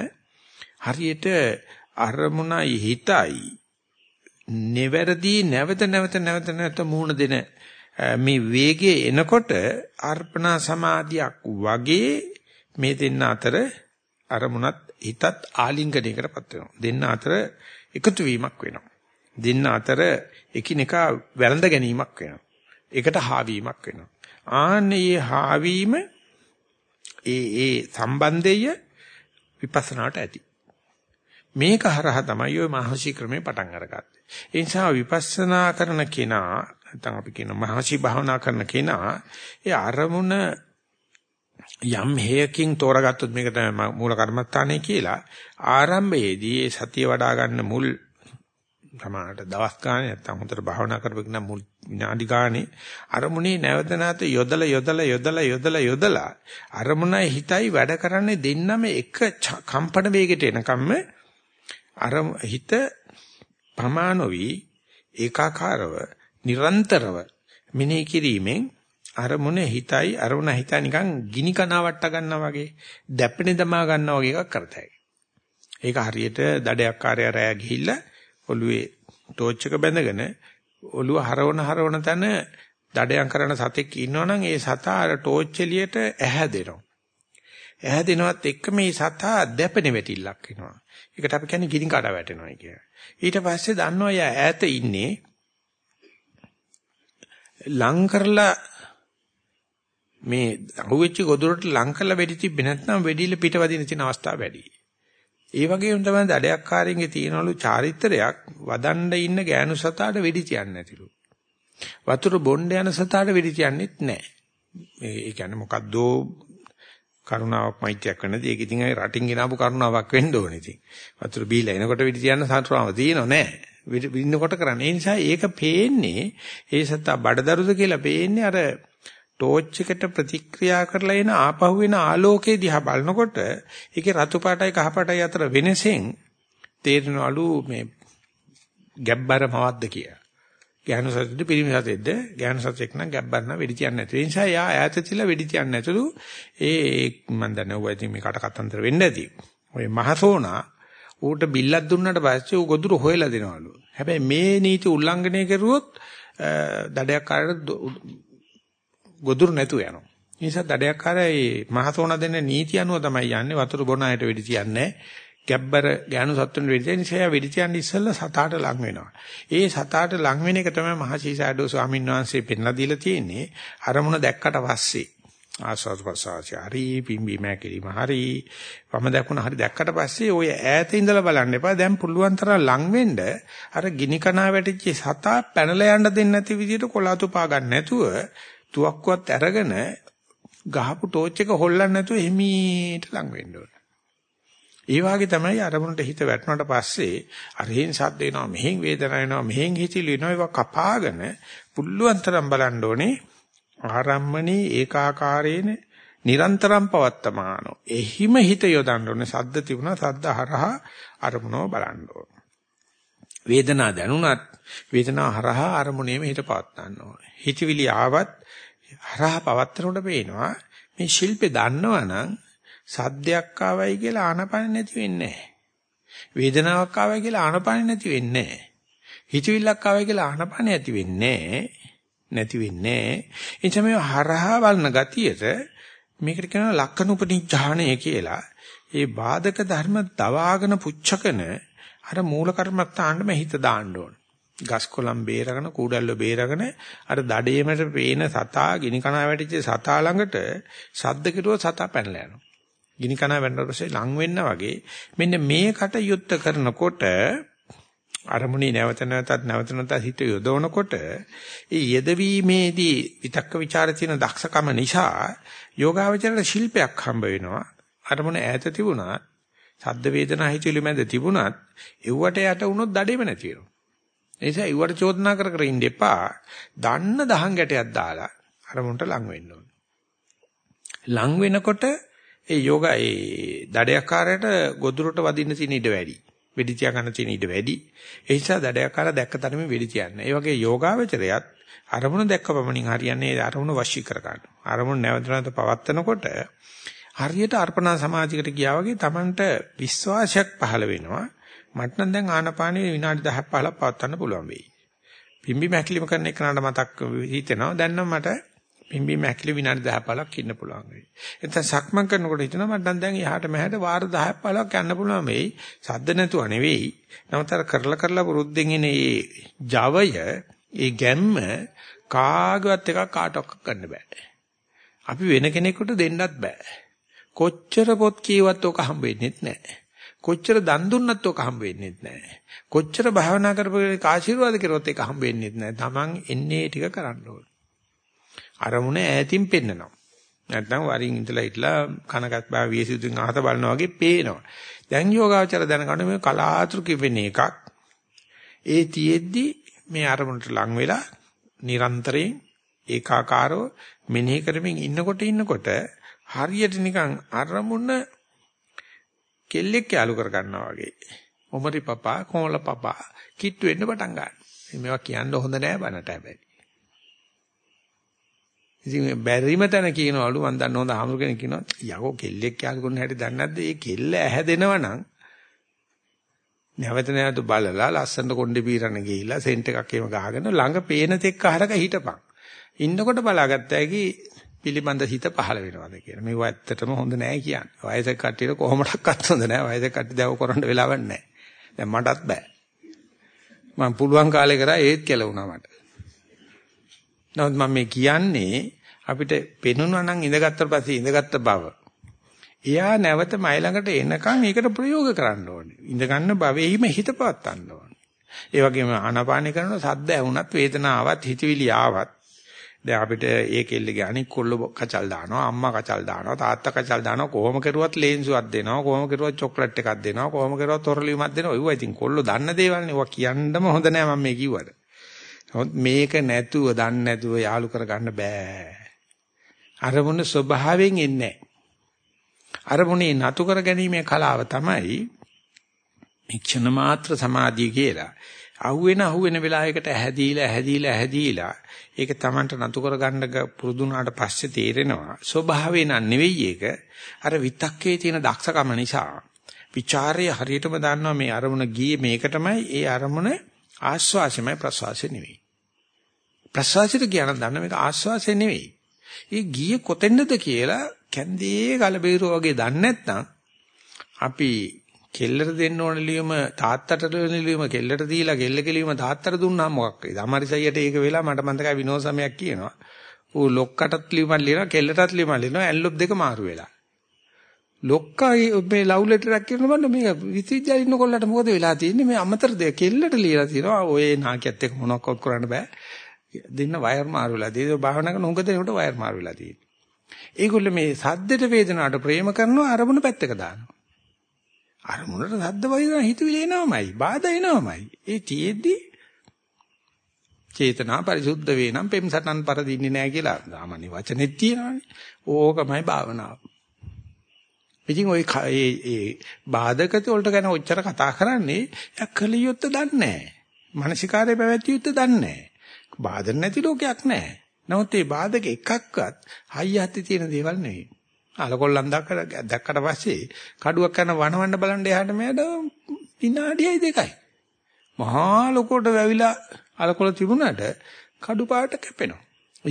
හරියට අරමුණයි හිතයි neverdi නැවත නැවත නැවත නැවත මුහුණ දෙන මේ වේගයේ එනකොට අර්පණා සමාධියක් වගේ මේ දෙන්න අතර අරමුණත් හිතත් ආලිංගනයකටපත් වෙනවා. දෙන්න අතර එකතු වීමක් වෙනවා. දෙන්න අතර එකිනෙකා වැළඳ ගැනීමක් වෙනවා. ඒකට හාවීමක් වෙනවා. ආන්නේ හාවීම ඒ ඒ සම්බන්ධය විපස්සනාට ඇති. මේක හරහා තමයි ওই මහසි ක්‍රමේ පටන් අරගත්තේ. ඒ නිසා විපස්සනා කරන කෙනා නැත්නම් අපි කියන මහසි භාවනා කරන කෙනා ඒ අරමුණ යම් හේයකින් තෝරාගත්තොත් මේක තමයි මූල කර්මස්ථානය කියලා ආරම්භයේදී ඒ සතිය වඩා ගන්න මුල් සමානට දවස් ගානේ නැත්තම් හොඳට භාවනා කරපෙක නම් මුල් විනාඩි ගානේ අරමුණේ නැවත නැවත යොදලා යොදලා යොදලා යොදලා යොදලා අරමුණයි හිතයි වැඩ කරන්නේ දෙන්නම එක කම්පන වේගයට එනකම්ම අර හිත ප්‍රමාණෝවි ඒකාකාරව නිරන්තරව මිනේ කිරීමෙන් අරමුණ හිතයි අරමුණ හිතයි නිකන් ගිනි කනවා වට ගන්නවා වගේ දැපෙන දමා ගන්නවා වගේ එකක් කරතයි. ඒක හරියට දඩයක් කාර්යය රැය ගිහිල්ලා ඔළුවේ ටෝච් එක බැඳගෙන ඔළුව හරවන හරවන තැන දඩයන් කරන සතෙක් ඉන්නවනම් ඒ සතා අර ටෝච් එළියට ඇහැදෙනවා. ඇහැදෙනවත් එක්ක මේ සතා දැපෙන වැටිල්ලක් වෙනවා. ඒකට අපි කියන්නේ ගිනි කඩ වැටෙනවා කියලා. ඊට පස්සේ දන්නවා යා ඈත ඉන්නේ ලං කරලා මේ අහුවෙච්ච ගොදුරට ලං කරලා වෙඩි තිබ්බේ නැත්නම් වෙඩිල පිටවදින තියෙන අවස්ථා වැඩි. ඒ වගේම තමයි දඩයක්කාරයන්ගේ තියෙනවලු චාරිත්‍රයක් වදණ්ඩ ඉන්න ගෑනු සතාට වෙඩි තියන්නේ නැතිලු. වතුර බොණ්ඩ යන සතාට වෙඩි තියන්නෙත් නැහැ. ඒ කියන්නේ මොකද්ද කරුණාවක් මෛත්‍රියක් වෙන්නද ඒක ඉතින් ඒ රටින් ගෙනාවු කරුණාවක් වෙන්න ඕනේ ඉතින්. වතුර බීලා එනකොට වෙඩි තියන්න සතුරාම තියෙනව නෑ. වින්නකොට කරන්නේ. ඒ නිසා ඒක පේන්නේ ඒ සතා බඩදරුද කියලා පේන්නේ අර ටෝච් එකට ප්‍රතික්‍රියා කරලා එන ආපහු එන ආලෝකයේ දිහා බලනකොට ඒකේ රතු පාටයි කහ පාටයි අතර වෙනසෙන් තේරෙනවලු මේ ගැබ්බර මවද්ද කියලා. ගැහණු සතෙක්ද පිරිමි සතෙක්ද ගැහණු සතෙක් නම් ගැබ්බර නම් වෙඩි තියන්නේ නැති. ඒ නිසා යා ඈත තියලා වෙඩි තියන්නේ නැතුළු ඒ මම දන්නේ ඔය ඉතින් මේ කට කතන්දර වෙන්න ඇති. ඔය මහසෝනා ඌට බිල්ලක් දුන්නාට පස්සේ ඌ ගොදුර හොයලා දෙනවලු. හැබැයි මේ නීති උල්ලංඝනය කරුවොත් දඩයක් කාරට ගොදුරු නැතුව යනවා. ඒ නිසා දඩයක්කාරයි මහසෝන දෙන්න නීති අනුව තමයි යන්නේ වතුර බොන අයට වෙඩි තියන්නේ. ගැබ්බර ගෑනු සත්තුන් වෙඩි තියන නිසා වෙඩි තියන්නේ ඉස්සෙල්ලා සතාට ලං වෙනවා. ඒ සතාට ලං වෙන එක තමයි මහසීසඩෝ ස්වාමීන් වහන්සේ පෙන්ලා දීලා තියෙන්නේ. අරමුණ දැක්කට පස්සේ ආස්වාද ප්‍රසආසය හරි පිම්බි මෑකිලිම හරි වම දැකුණ හරි දැක්කට පස්සේ ඔය ඈත ඉඳලා බලන්න එපා දැන් පුළුවන් තරම් ලං වෙන්න අර ගිනි කනා වැටිච්ච සතා පැනලා යන්න දෙන්නේ නැති විදිහට කොලාතු පා ගන්න නැතුව තුවක්කුවත් අරගෙන ගහපු ටෝච් එක හොල්ලන්න නැතුව එමීට ලඟ වෙන්න ඕන. ඒ වාගේ තමයි අරමුණට හිත වැටුණාට පස්සේ අරහෙන් සද්ද එනවා මෙහෙන් වේදනාව එනවා මෙහෙන් හිතිලි එනවා ඒවා කපාගෙන පුල්ලුවන් තරම් බලන්න ඕනේ. ආරම්මණී ඒකාකාරේන නිරන්තරම් පවත්තමානෝ. එහිම හිත යොදන්න ඕනේ. සද්ද තිබුණා සද්ද හරහා අරමුණව බලන්න ඕනේ. වේදනාව දැනුණත් වේදනාව හරහා අරමුණේම හිත පවත්වන්න ඕනේ හිතවිලි ආවත් හරහා පවත්තරනකොට පේනවා මේ ශිල්පේ දන්නවනම් සද්දයක් ආවයි කියලා ආනපන නැති වෙන්නේ නැහැ. වේදනාවක් ආවයි කියලා ආනපන නැති වෙන්නේ නැහැ. හිතවිල්ලක් ආවයි කියලා ආනපන ඇති වෙන්නේ නැති වෙන්නේ නැහැ. එනිසා මේ හරහා බලන ගතියට මේකට කියනවා ලක්කනුපනිඥාණය කියලා. ඒ බාධක ධර්ම දවාගෙන පුච්චකන අර මූල කර්මත්තාන්නම හිත දාන්න ඕන. ගස් කොළන් බේරගෙන කූඩල්ල බේරගෙන අර දඩේමට පේන සතා ගිනි කනා වැටිච්ච සතා ළඟට සද්ද කෙරුවොත් සතා පැනලා යනවා. ගිනි කනා වැටෙනකොට පස්සේ ලං වෙන්න වගේ මෙන්න මේකට යුද්ධ කරනකොට අරමුණේ නැවත නැවතත් නැවත නැවතත් හිත යොදවනකොට ඒ යෙදවීමේදී විතක්ක ਵਿਚාර තියෙන දක්ෂකම නිසා යෝගාවචරයට ශිල්පයක් හම්බ වෙනවා. අරමුණ ඈත තිබුණත්, සද්ද වේදනා හිතුවිලි මැද තිබුණත්, එව්වට යට වුණොත් දඩේම නැති වෙනවා. ඒ නිසා ඉවර චෝදනා කර කර ඉන්න එපා. දන්න දහං ගැටයක් දාලා අරමුණට ලං වෙන්න ඕනේ. ලං වෙනකොට ඒ යෝග ඒ දඩයක්කාරයට ගොදුරට වදින්න තියෙන ඉඩ වැඩි. වෙඩි තියා ගන්න තියෙන ඉඩ වැඩි. ඒ නිසා දඩයක්කාර දැක්ක තරමේ වෙඩි තියන්නේ. ඒ වගේ යෝගාවචරයත් අරමුණ දැක්ක පමණින් හරියන්නේ අරමුණ වශී කර ගන්න. අරමුණ නැවත නැවත පවත්නකොට හරියට අර්පණා සමාධියකට ගියා වගේ Tamanට විශ්වාසයක් පහළ වෙනවා. මට නම් දැන් ආනපානෙ විනාඩි 10ක් 15ක් පවත්වන්න පුළුවන් වෙයි. පිම්බි මැකිලිම කරන එකනට මතක් හිතෙනවා. දැන් නම් මට පිම්බි මැකිලි විනාඩි 10ක් 15ක් ඉන්න පුළුවන් වෙයි. එතන සක්මන් කරනකොට හිතනවා මට නම් දැන් එහාට මෙහාට වාර 10ක් 15ක් යන්න පුළුවන් වෙයි. සද්ද නැතුව නෙවෙයි. නමුත් අර කරලා කරලා පුරුද්දෙන් එන මේ ජවය, ඒ ගැම්ම කාගවත් එකක් කාටවත් ගන්න බෑ. අපි වෙන කෙනෙකුට දෙන්නත් බෑ. කොච්චර පොත් කියවත් ඔක හම්බ වෙන්නේ නැහැ. කොච්චර දන් දුන්නත් ඔක හම්බ වෙන්නේ නැහැ. කොච්චර භාවනා කරපුවේක ආශිර්වාද කරොත් ඒක හම්බ වෙන්නේ නැහැ. Taman එන්නේ ටික කරන්න ඕන. අරමුණ ඈතින් පෙන්නනවා. නැත්නම් වරින් ඉඳලා හිටලා කනගත් බා වියසුදුන් අහත බලනවා වගේ පේනවා. දැන් යෝගාචර දැනගන්න මේ කලාතුරකින් වෙන එකක්. ඒ තියෙද්දි මේ අරමුණට ලං වෙලා නිරන්තරයෙන් ඒකාකාරව මෙනෙහි කරමින් ඉන්නකොට ඉන්නකොට හරියට නිකන් අරමුණ කෙල්ලෙක් යාලු කර ගන්නවා වගේ. ඔමරි පපා කොමල පපා කිට්ටු වෙන්න පටන් ගන්නවා. මේවා කියන්න හොඳ නෑ බනට හැබැයි. ඉතින් බැරිම තැන කියනවලු මම දන්න හොඳ හමුරු කෙනෙක් කියනවා යකෝ කෙල්ලෙක් යාලු කරන හැටි දන්නේ නැද්ද? ඒ කෙල්ල ඇහැදෙනවනම් නැවත නැවත බලලා ලස්සනට කොණ්ඩේ පීරන ගිහිල්ලා සෙන්ට් එකක් එහෙම ගහගෙන ළඟ පේන තෙක් අහරක හිටපන්. ඉන්නකොට බලාගත්ත හැකි පිළිබඳ හිත පහළ වෙනවද කියලා. මේව ඇත්තටම හොඳ නෑ කියන්නේ. වයසක කට්ටියට කොහොමඩක්වත් හොඳ නෑ. වයසක කට්ටිය දව කරන්න වෙලාවක් නෑ. දැන් මටත් බෑ. මම පුළුවන් කාලේ කරා ඒත් කෙලුණා මට. නමුත් මම මේ කියන්නේ අපිට පෙනුනා නම් ඉඳගත්තට පස්සේ ඉඳගත්ත බව. එයා නැවත මයි ළඟට එනකන් ඒකට ප්‍රයෝග කරන්න ඕනේ. ඉඳ ගන්න භවෙහිම හිත පවත්වන්න ඕනේ. ඒ වගේම ආනාපාන කරනකොට සද්ද ඇහුණත් වේදනාවක් හිතවිලි ආවත් දැන් අපිට ඒ කෙල්ලගේ අනික් කොල්ල කචල් දානවා අම්මා කචල් දානවා තාත්තා කචල් දානවා කොහොම කරුවත් ලේන්සුවක් දෙනවා කොහොම කරුවත් චොක්ලට් එකක් දෙනවා කොහොම කරුවත් තොරලියුමක් දෙනවා. ඒවා ඉතින් කොල්ලෝ දන්න දේවල්නේ. ඒවා කියන්නම හොඳ නෑ මම මේ කිව්වට. නමුත් මේක නැතුව දන්නේ නැතුව යාලු කරගන්න බෑ. අරමුණ ස්වභාවයෙන් එන්නේ අරමුණේ නතු කර ගැනීමේ කලාව තමයි මික්ෂණ මාත්‍ර සමාධිය කියලා. අහුවෙන අහුවෙන වෙලාවයකට ඇහැදීලා ඇහැදීලා ඇහැදීලා ඒක Tamanට නතු කරගන්න පුරුදු වුණාට පස්සේ තේරෙනවා ස්වභාවේ නන් නෙවෙයි ඒක. අර විතක්කේ තියෙන දක්ෂකම නිසා ਵਿਚාරය හරියටම දන්නවා මේ අරමුණ ගියේ මේක තමයි ඒ අරමුණ ආස්වාසයමයි ප්‍රසවාසය නෙවෙයි. ප්‍රසවාසයට කියන දන්න මේක ආස්වාසය නෙවෙයි. ඒ ගියේ කොතෙන්ද කියලා කැන්දේ ගලබේරුව වගේ දන්නේ නැත්නම් අපි කෙල්ලට දෙන්න ඕන ලියුම තාත්තට දෙන්න ලියුම කෙල්ලට දීලා කෙල්ල කෙලියුම තාත්තට දුන්නාම මොකක් වෙයිද? අමාරිසයියට ඒක වෙලා මට මතකයි විනෝද සමයක් කියනවා. ඌ ලොක්කටත් ලියුමක් ලියනවා කෙල්ලටත් ලියුමක් ලියනවා ඇන්ලොප් දෙක මාරු වෙලා. ලොක්කා මේ ලව් ලෙටරයක් කියනවා බන්න මේක විශ්වවිද්‍යාලේ ඉන්න කොල්ලට මොකද වෙලා තියෙන්නේ මේ අමතර දෙයක් කෙල්ලට ලියලා තියෙනවා ඔය නාකියත් එක්ක මොනවක්වත් කරන්න බෑ දෙන්න වයර් මාරු වෙලා තියෙනවා භාවනා කරන උඟ දෙනකොට වයර් මාරු වෙලා තියෙනවා ඒගොල්ලෝ මේ සද්දෙට වේදනාවට ප්‍රේම කරනවා අරමුණ පැත්තක දානවා අරමුණට සද්ද වයින් හිතවිලි එනවමයි බාධා එනවමයි. ඒ තියෙද්දි චේතනා පරිසුද්ධ වේ නම් පෙම් සටන් පරදින්නේ නැහැ කියලා සාමාන්‍ය වචනෙත් තියෙනවානේ. ඕකමයි භාවනාව. ඉතින් ওই ඒ ඒ බාධකත වලට ගැන ඔච්චර කතා කරන්නේ යකලියොත් දන්නේ නැහැ මානසිකාරය පැවැත්වියොත් දන්නේ නැහැ බාධක නැති ලෝකයක් නැහැ නමුත් මේ බාධක එකක්වත් හයියත් තියෙන දේවල් නෙවෙයි. අලකොල්ලන් දැක්කට දැක්කට පස්සේ කඩුවක් කරන වනවන්න බලන්න එහාට මෙයාට විනාඩියයි දෙකයි. මහා ලොකෝට වැවිලා අලකොල තිබුණාට කඩු පාට කැපෙනවා.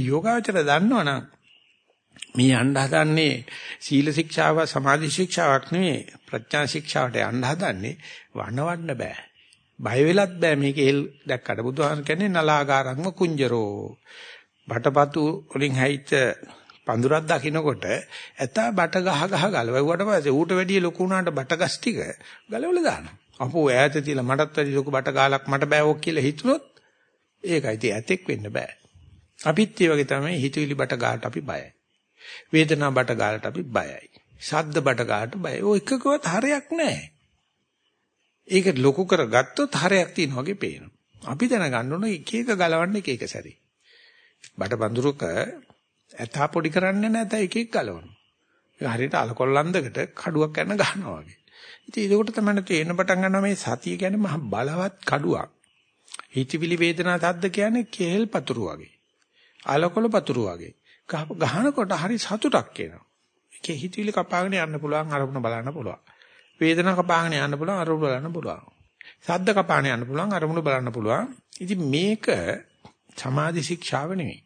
යෝගාචර දන්නවනම් මේ යන්න හදන්නේ සීල ශික්ෂාව සමාධි ශික්ෂාවක් නෙවෙයි ප්‍රඥා ශික්ෂාවට යන්න හදන්නේ වනවන්න බෑ. බය වෙලත් බෑ මේක එල් දැක්කට බුදුහාම කියන්නේ නලාගාරංග කුංජරෝ. බටපතු වලින් හැයිච්ච පඳුරක් දකින්නකොට ඇතා බට ගහ ගහ ගලවුවට පස්සේ ඌට වැඩිය ලොකු වුණාට බටගස් ටික ගලවලා දානවා. අපෝ ඈත තියලා මටත් වැඩි ලොකු බට ගාලක් මට බෑවොක් කියලා හිතුනොත් ඒකයි ඉතින් ඇතෙක් වෙන්න බෑ. අපිත් ඒ වගේ තමයි හිතවිලි බට ගාලට අපි බයයි. වේදනා බට ගාලට අපි බයයි. ශබ්ද බට ගාලට බයයි. ඔය එකකවත් හරයක් නැහැ. ඒක ලොකු කරගත්තොත් හරයක් තියෙනවා වගේ පේනවා. අපි දැනගන්න ඕන එක එක ගලවන්න එක එක සැරේ. බට බඳුරුක ඇතා පොඩි කරන්නේ නැත එක එක ගලවනවා. ඒ හරියට අලකොල්ලන්දකට කඩුවක් යන ගන්නවා වගේ. ඉතින් ඒකට තමයි තේරෙන පටන් ගන්නවා මේ සතිය කියන්නේ මහ බලවත් කඩුවක්. හිතවිලි වේදනා තද්ද කියන්නේ කේල් පතුරු වගේ. අලකොල පතුරු වගේ. ගහනකොට හරි සතුටක් එනවා. ඒකේ හිතවිලි කපාගෙන යන්න පුළුවන් අරමුණ බලන්න පුළුවන්. වේදනා කපාගෙන යන්න පුළුවන් අරමුණ බලන්න පුළුවන්. සද්ද කපාගෙන යන්න පුළුවන් අරමුණ බලන්න පුළුවන්. ඉතින් මේක සමාධි ශික්ෂාව නෙවෙයි.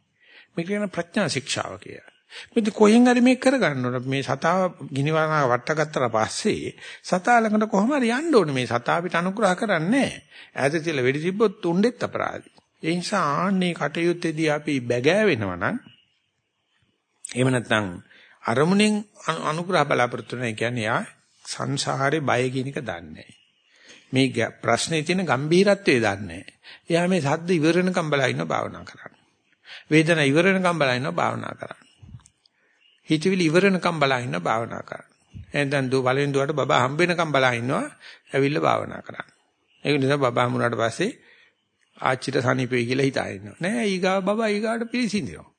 මේක කියන ප්‍රඥා ශික්ෂාව කියලා. මෙතන කොහෙන් හරි මේක කරගන්න ඕන මේ සතාව ගිනිවරන වට්ටගත්තට පස්සේ සතා ළඟට කොහොම හරි යන්න ඕනේ. මේ සතා අපිට අනුග්‍රහ කරන්නේ ඈත තියලා වෙඩි තිබ්බොත් උණ්ඩෙත් අපරාධි. ඒ නිසා ආන්නේ කටයුත්තේදී අපි බැගෑ වෙනවා නම් එහෙම නැත්නම් අරමුණෙන් අනුග්‍රහ බලාපොරොත්තු වෙන කියන්නේ යා සංසාරේ බය කියන එක දන්නේ මේ ප්‍රශ්නේ තියෙන ගැඹීරත්වය දන්නේ එයා මේ සද්ද ඉවර වෙනකම් බලා ඉන්න භාවනා කරන්න. වේදනා ඉවර වෙනකම් බලා ඉන්න භාවනා කරන්න හිතවිලි ඉවරනකම් බලා ඉන්න භාවනා කරන්න. එහෙනම් දු බලෙන් දුවට බබා හම්බ වෙනකම් බලා ඉන්නවා ඇවිල්ලා භාවනා කරන්න. ඒක නිසා බබා හම්බුනාට පස්සේ ආච්චිට සනීපෙයි කියලා හිතා ඉන්නවා. නෑ ඊගා බබා ඊගාට පිළිසින්දිනවා.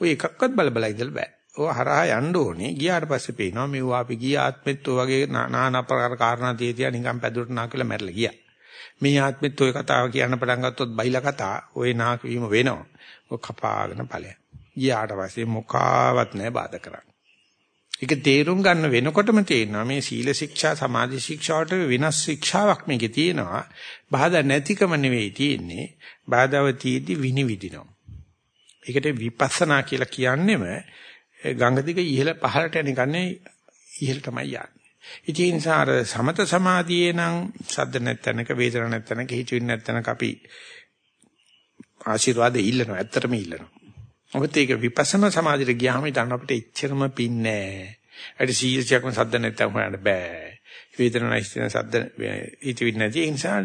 ඔය එකක්වත් බල බල ඉඳලා බෑ. ඔය හරහා යන්න ඕනේ. ගියාට පස්සේ පේනවා මෙවුවා අපි ගිය ආත්මෙත් ඔය වගේ নানা ආකාර කාරණා තියතියා නිකන් පැදුරට නා කියලා මැරලා ගියා. මේ ආත්මෙත් ඔය කතාව කියන්න පටන් ගත්තොත් බයිලා කතා ඔය නාක වීම වෙනවා. ඔය කපාගෙන ඵලයක්. ගියාට පස්සේ මොකාවත් නැහැ බාධා කරන්නේ. ඒක තේරුම් ගන්න වෙනකොටම තේරෙනවා මේ සීල ශික්ෂා සමාධි ශික්ෂාවට වෙනස් ශික්ෂාවක් මේකේ තියෙනවා. බාධා නැතිකම නෙවෙයි තියෙන්නේ. බාධාව තියෙද්දි විනිවිදිනවා. ඒකට විපස්සනා කියලා කියන්නේම ගංගා දිග ඉහළ පහළට යන කන්නේ ඉහළ තමයි යන්නේ. ඉතින් ඒ නිසා අර සමත සමාධියේ නම් සද්ද නැත්තනක වේදන නැත්තනක හිතුවින් නැත්තනක අපි ආශිර්වාද ඉල්ලනවා. ඇත්තටම ඉල්ලනවා. මොකද ඒක විපස්සනා සමාධියට ගියාම ඊටන අපිට එච්චරම පින්නේ නැහැ. ඒට සීලසියක්ම සද්ද නැත්තම් හොයන්න බෑ. වේදනායිස්තන සද්ද ඊටිවිත් නැති ඒ නිසා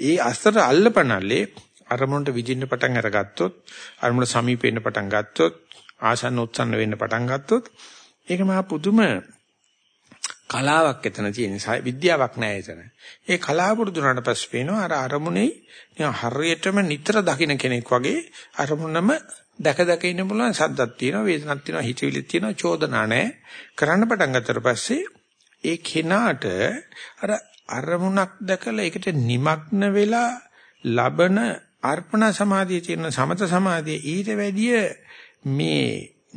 ඒ අස්තර අල්ලපනල්ලේ අරමුණට විදින්න පටන් අරගත්තොත් අරමුණ සමීපෙන්න පටන් ගත්තොත් ආසන්න උත්සන්න වෙන්න පටන් ගත්තොත් ඒක මහා පුදුම කලාවක් එතන තියෙන විද්‍යාවක් නෑ එතන. ඒ කලාව පුරුදුනාට පස්සේ පේනවා අර අරමුණේ හරියටම නිතර දකින්න කෙනෙක් වගේ අරමුණම දැක දැක ඉන්න පුළුවන් සද්දක් තියෙනවා වේදනක් තියෙනවා හිතවිලිත් තියෙනවා චෝදනා නැහැ කරන්න පටන් ගත්තට පස්සේ ඒ කෙනාට අර අරමුණක් දැකලා ඒකට নিমগ্ন වෙලා ලබන අර්පණ සමාධිය තියෙන සමත සමාධිය ඊට වැඩිය මේ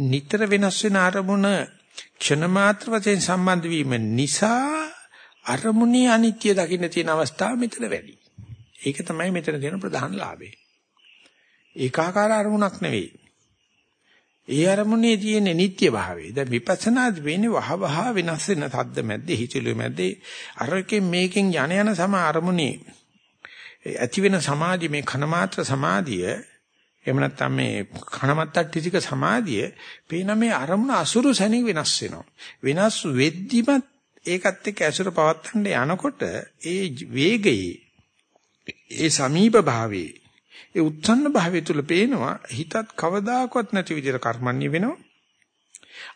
නිතර වෙනස් වෙන අරමුණ ක්ෂණ මාත්‍ර වශයෙන් සම්බන්ධ වීම නිසා අරමුණේ අනිත්‍ය දකින්න තියෙන අවස්ථාව මෙතන වැඩි. ඒක තමයි මෙතන තියෙන ප්‍රධාන ලාභය. ඒකාකාර අරමුණක් නෙවෙයි. ඒ අරමුණේ තියෙන නිට්ටය භාවය. දැන් විපස්සනාදි වෙන්නේ වහ වහ වෙනස් වෙන තද්ද මැද්දේ හිතිලු මැද්දේ අරකින් මේකෙන් යන යන සම අරමුණේ ඇති වෙන සමාධි මේ කනමාත්‍ර සමාධිය එහෙම නැත්නම් මේ කනමත්තක් ටික සමාධිය පේන මේ අරමුණ අසුරු සැනින් වෙනස් වෙනවා. වෙනස් වෙද්දිමත් ඒකත් එක්ක ඇසුර පවත්තන්න යනකොට ඒ වේගයේ ඒ සමීප භාවයේ ඒ උත්සන්න භාවය තුල පේනවා හිතත් කවදාකවත් නැති විදිහට කර්මන්නේ වෙනවා.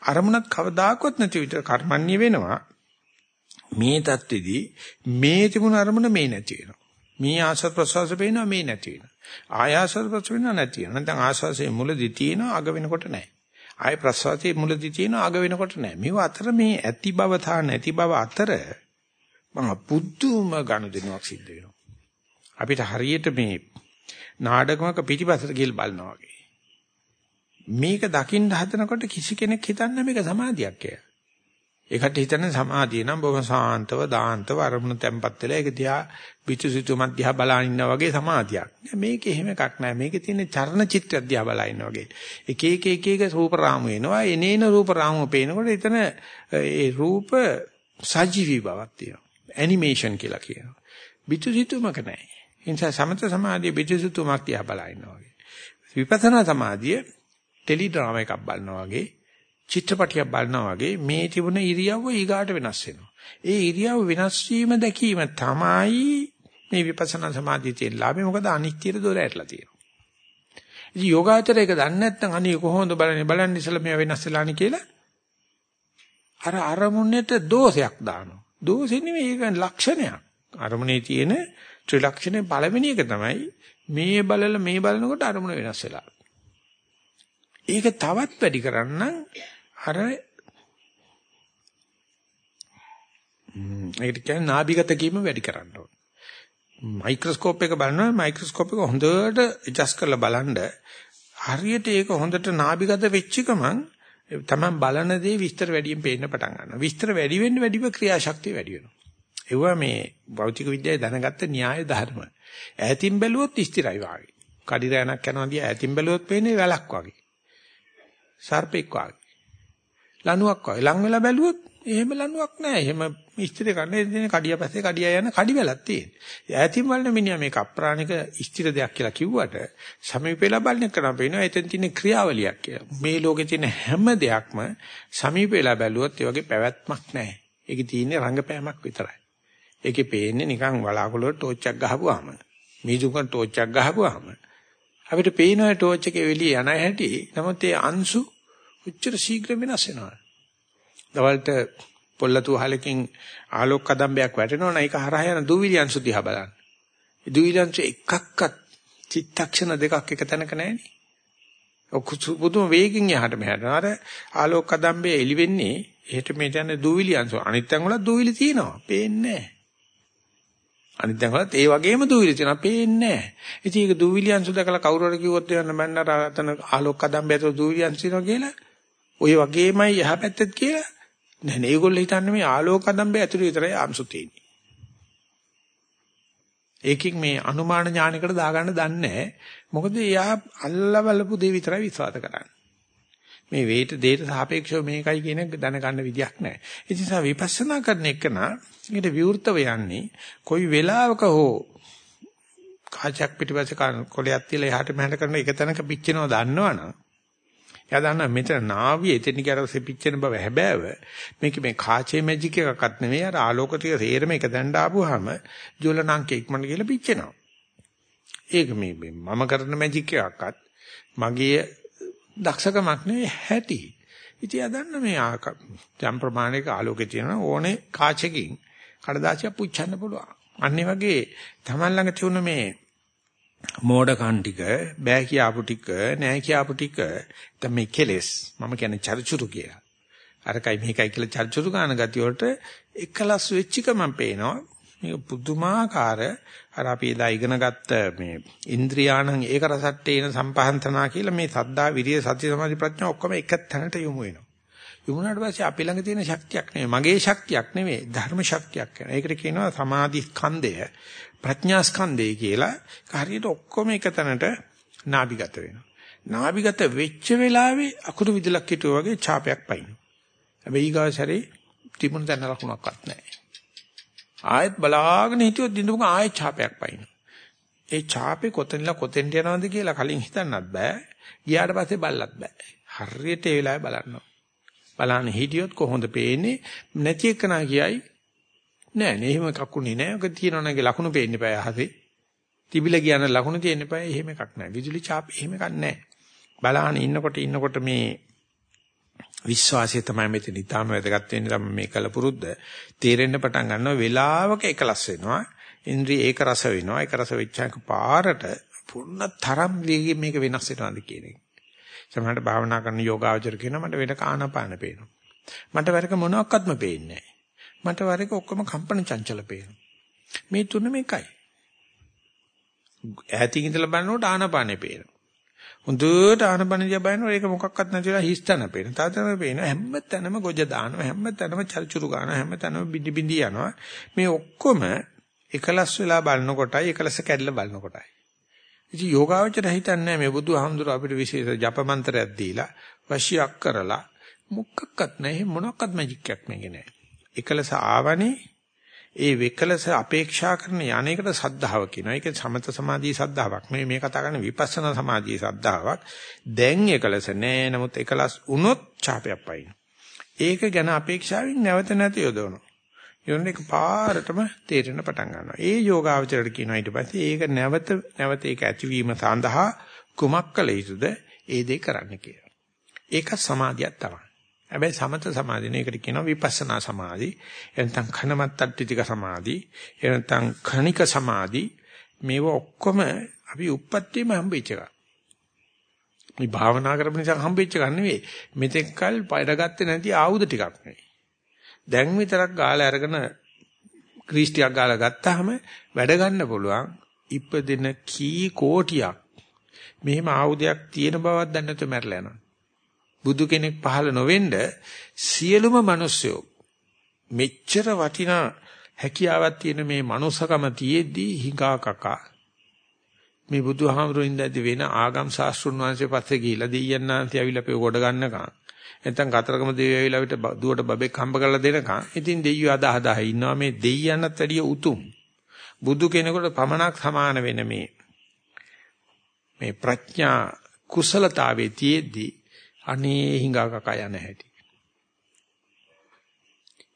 අරමුණත් කවදාකවත් නැති විදිහට කර්මන්නේ වෙනවා. මේ தත්ත්වෙදී මේ තිබුණ අරමුණ මේ නැති වෙනවා. මේ ආසත් ප්‍රසවාස පේනවා මේ නැති වෙනවා. ආයාස ප්‍රසවාස වෙනවා නැති වෙනවා. නැත්නම් ආස්වාසයේ මුලදී තියෙනවා අග වෙනකොට නැහැ. ආය ප්‍රසවාසයේ මුලදී තියෙනවා අග වෙනකොට නැහැ. මේව අතර මේ ඇති බව තා නැති බව අතර මම පුදුම ගනුදෙනුවක් සිද්ධ වෙනවා. අපිට හරියට මේ නාඩගමක පිටිපස්සට ගිහින් බලනවා වගේ. මේක දකින්න හදනකොට කිසි කෙනෙක් හිතන්නේ මේක සමාධියක් කියලා. ඒකට හිතන්නේ සමාධිය නම් බොහොම සාන්තව දාන්තව අරමුණු තැම්පත් වෙලා ඒක දිහා පිටුසිතුමත් දිහා බලා ඉන්නා වගේ සමාධියක්. මේක එහෙම එකක් නෑ. මේකේ තියෙන චර්ණ චිත්‍රය දිහා බලා ඉන්නා වගේ. එක එක එක එක රූප රාමු එනවා. එනේන රූප රාමු පේනකොට එතන ඒ රූප සජීවී බවක් තියෙනවා. ඇනිමේෂන් කියලා කියනවා. පිටුසිතුමක නෑ. ඒ නිසා සමත සමාධිය පිටිසුතුමක් තියා බලා ඉන්නවා වගේ. විපස්සනා සමාධිය ටෙලි ඩ්‍රාමා එකක් බලනවා වගේ චිත්‍රපටියක් බලනවා වගේ මේ තිබුණ ඉරියව්ව ඊගාට වෙනස් වෙනවා. ඒ ඉරියව් වෙනස් වීම දැකීම තමයි මේ විපස්සනා සමාධිය තියෙන ලාභය. මොකද අනිත්‍යයට දොර ඇట్లా තියෙනවා. ඉතින් යෝගාචරය ඒක දන්නේ නැත්නම් අනේ කොහොමද බලන්නේ බලන්න ඉස්සලා මේ වෙනස් වෙලානේ කියලා අර අරමුණේට දෝෂයක් දානවා. දෝෂෙ නෙමෙයි ඒක ලක්ෂණයක්. අරමුණේ තියෙන ත්‍රිලක්ෂණේ පළවෙනි එක තමයි මේ බලලා මේ බලනකොට අරමුණ වෙනස් වෙලා. ඒක තවත් වැඩි කරන්න අර ඒකට කියන්නේ නාභිගත කීම වැඩි කරන්න ඕන. මයික්‍රොස්කෝප් එක බලනවා මයික්‍රොස්කෝප් එක හොඳට ඇඩ්ජස්ට් කරලා බලනද හරියට ඒක හොඳට නාභිගත වෙච්ච ගමන් තමයි බලන දේ විස්තර වැඩියෙන් පේන්න පටන් ගන්නවා. විස්තර වැඩි වෙන්න වැඩිව ක්‍රියාශක්තිය වැඩි වෙනවා. ඒවා මේ භෞතික විද්‍යාවේ දැනගත්ත න්‍යාය ධර්ම. ඈතින් බැලුවොත් ස්ථිරයි වාගේ. කඩි රැණක් යනවා දිහා ඈතින් බැලුවොත් පේන්නේ වැලක් වගේ. සර්පෙක් වගේ. ලණුවක් වගේ. ලං වෙලා බැලුවොත් එහෙම ලණුවක් නැහැ. එහෙම ස්ථිර කරන්නේ ඉතින් කඩිය පස්සේ කඩිය යන කඩි වැලක් තියෙන. ඈතින් බලන මිනිහා මේක අප්‍රාණික ස්ථිර දෙයක් කියලා කිව්වට සමීපෙලා බලන කරා පේනවා එතෙන් තියෙන ක්‍රියාවලියක් කියලා. මේ ලෝකේ තියෙන හැම දෙයක්ම සමීපෙලා බැලුවොත් ඒ වගේ පැවැත්මක් නැහැ. ඒකේ තියෙන්නේ රංගපෑමක් විතරයි. ඒකේ පේන්නේ නිකන් වලාකුළුවට ටෝච් එකක් ගහපුවාම මීදුකන් ටෝච් එකක් ගහපුවාම අපිට පේනවා ටෝච් එකේ එළිය යන හැටි. නමුත් ඒ අංශු උච්චර ශීඝ්‍ර වෙනස් වෙනවා. දවල්ට පොල්ලතු වහලකින් ආලෝක කදම්බයක් වැටෙනවනේ ඒක හරහා යන දූවිලි අංශු දිහා බලන්න. ඒ දූවිලි අංශු එකක්වත් චිත්තක්ෂණ දෙකක් එක තැනක නැහෙනේ. ඔකුසු බුදුම වේගින් යහට මෙහාට. අර ආලෝක කදම්බේ එලි වෙන්නේ එහෙට මෙහෙට යන දූවිලි අංශු. අනිත් තැන් වල දූවිලි තියෙනවා. පේන්නේ නැහැ. අනිත් තැන් වලත් ඒ වගේම දූවිලි තියෙනවා. පේන්නේ නැහැ. ඉතින් ඒක දූවිලි අංශු දැකලා කවුරු හරි කිව්වොත් එන්න මන්න අර අතන ආලෝක කදම්බේ ඇතුළ දූවිලි අංශු තියෙනවා කියලා. ওই වගේමයි යහපැත්තත් කියලා නෑ නේ ඒගොල්ලෝ හිතන්නේ මේ ආලෝක කදම්බේ ඇතුළේ විතරයි ආම්සු තියෙන්නේ. ඒකින් මේ අනුමාන ඥානයකට දාගන්න දන්නේ මොකද එයා අල්ලා බලපු දේ විතරයි විශ්වාස කරන්නේ. මේ වේට දෙයට සාපේක්ෂව මේකයි කියන දැනගන්න විදියක් නැහැ. ඒ නිසා විපස්සනා කරන එකන ඊට විවෘතව යන්නේ කොයි වෙලාවක හෝ කාචක් පිටිපස්සේ කොලයක් තියලා එහාට මෙහාට කරන එක තැනක පිච්චෙනවා දන්නවනම් එයා දන්නා මෙතන නාවිය එතන කියලා සෙපිච්චෙන බව හැබෑව. මේක මේ කාචේ මැජික් එකක්වත් නෙවෙයි අර ආලෝක ටික තේරෙම එක දැන් ඩාපුවාම ජුවලනාංක ඉක්මනට කියලා පිච්චෙනවා. ඒක මේ මම කරන මැජික් එකක්වත් මගේ දක්ෂකමක් නෙවෙයි හැටි. ඉතින් එයා දන්න මේ යම් ප්‍රමාණයක ආලෝකේ තියෙන ඕනේ කාචකින් කඩදාසියක් පුච්චන්න පුළුවන්. අන්න වගේ Taman ළඟ තියුණු මේ මෝඩකම් ටික බෑ කියාපු ටික නෑ කියාපු ටික දැන් මේ කෙලෙස් මම කියන්නේ චරිචුරු කියලා. අරකයි මේකයි කියලා චරිචුරු ගන්න ගතිය වලට එකලස් වෙච්ච එක මම පේනවා. මේක පුදුමාකාර අර අපි එදා ඉගෙන ගත්ත මේ ඉන්ද්‍රියාණං ඒක රසට්ටේන සම්පහන්තනා කියලා මේ සද්දා විරිය සති සමාධි ප්‍රඥා ඔක්කොම එක තැනට යොමු වෙනවා. යොමුනාට පස්සේ අපි ළඟ තියෙන ශක්තියක් නෙවෙයි මගේ ශක්තියක් නෙවෙයි ධර්ම ශක්තියක් වෙනවා. ඒකට කියනවා සමාධි ස්කන්ධය. ප්‍රඥා ස්කන්ධය කියලා හරියට ඔක්කොම එක තැනට නාභිගත වෙනවා. නාභිගත වෙච්ච වෙලාවේ අකුරු විදලක් හිටුවා වගේ ඡාපයක් පයින්. හැබැයි ඊගාසරේ තිබුණ තැන ලකුණක්වත් නැහැ. ආයෙත් බලාගෙන හිටියොත් දිනුක ආයෙත් ඡාපයක් පයින්. ඒ ඡාපේ කොතනලා කොතෙන්ට යනවද කියලා කලින් හිතන්නත් බෑ. ගියාට පස්සේ බලලත් බෑ. හරියට ඒ වෙලාවේ බලන්න. බලන්න හිටියොත් කොහොමද පේන්නේ? නැති එකනා කියයි නෑ නේ එහෙම කකුනේ නෑ. ඔක තියෙනවනේ ලකුණු පේන්න එපා අහසේ. තිබිලා කියන ලකුණු තියෙන්න එපා. එහෙම එකක් නෑ. විදුලි ඡාප එහෙම එකක් නෑ. බලාන ඉන්නකොට ඉන්නකොට මේ විශ්වාසය තමයි මෙතන ඊටම වැදගත් වෙන්නේ තමයි මේ කලපුරුද්ද. තේරෙන්න පටන් ගන්නවා වෙලාවක එකලස් වෙනවා. ඉන්ද්‍රිය ඒක රස වෙනවා. ඒක රස වෙච්චාක පාරට පුන්න තරම් වේගයෙන් මේක වෙනස් වෙනවාද කියන එක. සමහරට භාවනා කරන යෝගාවචර කියනවා මට වෙන කානපාන පේනවා. මට වරක මොනවත්ක්වත්ම පේන්නේ නැහැ. මට වර එක ඔක්කොම කම්පන චංචල පේනවා. මේ තුනම එකයි. ඈතින් ඉඳලා බලනකොට ආනපානේ පේනවා. හොඳට ආනපනිය බලනකොට ඒක මොකක්වත් නැතිලා හිස්තන පේන. තාතම පේන හැම තැනම ගොජ දානවා. හැම තැනම චල්චුරු ගන්නවා. හැම තැනම බිඩි බිඩි යනවා. මේ ඔක්කොම එකලස් වෙලා බලනකොටයි එකලස කැඩලා බලනකොටයි. ඉතින් යෝගාවචර හිතන්නේ මේ බුදුහාමුදුර අපිට විශේෂ ජප මන්ත්‍රයක් දීලා වශියක් කරලා මොකක්වත් නැහැ මොනක්වත් මැජික් එකක් මේකේ නැහැ. එකලස ආවනේ ඒ වෙකලස අපේක්ෂා කරන යන්නේකට සද්ධාව කියනවා. ඒක සමත සමාධි සද්ධාාවක්. මේ මේ කතා කරන්නේ විපස්සනා සමාධියේ සද්ධාාවක්. දැන් එකලස නෑ. නමුත් එකලස් වුණොත් ඡාපයක් පයින්. ඒක ගැන අපේක්ෂාවෙන් නැවත නැති යොදවනවා. යොන්න එක පාරටම තේරෙන පටන් ගන්නවා. ඒ යෝගාවචරයට කියනවා ඊට පස්සේ ඒක නැවත නැවත ඒක ඇතිවීම සඳහා කුමක් කළ යුතුද? ඒ දේ කරන්න කියලා. ඒක සමාධියක් තමයි. හැබැයි සමත සමාධිය නේකට කියනවා විපස්සනා සමාධි. එනතන් khනමත්තට්ටිතික සමාධි. එනතන් khනික සමාධි. මේව ඔක්කොම අපි උප්පත්තියම හම්බෙච්ච එක. මේ භාවනා කරපු නිසා හම්බෙච්ච එක නෙවෙයි. මෙතෙක් කල් පයරගත්තේ නැති ආයුධ ටිකක් නෙවෙයි. දැන් විතරක් ගාලා අරගෙන ක්‍රීස් ටිකක් ගාලා ගත්තාම වැඩ ගන්න පුළුවන්. ඉපදෙන කී කෝටියක් මෙහෙම ආයුධයක් තියෙන බවක් දන්නේ නැතුව මැරලා යනවා. බුදු කෙනෙක් පහළ නොවෙන්න සියලුම මිනිස්සුયો මෙච්චර වටිනා හැකියාවක් තියෙන මේ මනුස්සකම තියේදී හිඟා කකා. මේ බුදුහාමුදුරින් දැදි වෙන ආගම් ශාස්ත්‍රුන් වහන්සේ පස්සේ ගිහිලා දෙයයන්ාන්ති ඇවිල්ලා අපේ කොට ගන්නකම්. නැත්නම් කතරගම දෙවියෝ ඇවිල්ලා අපිට දුවට බබෙක් හම්බ කරලා දෙනකම්. ඉතින් දෙයියෝ අදා හදා ඉන්නවා මේ දෙයියන්වත් වැඩිය උතුම්. බුදු කෙනෙකුට පමණක් සමාන වෙන මේ මේ ප්‍රඥා කුසලතාවේ තියේදී අනේ හිඟා කකා යන හැටි.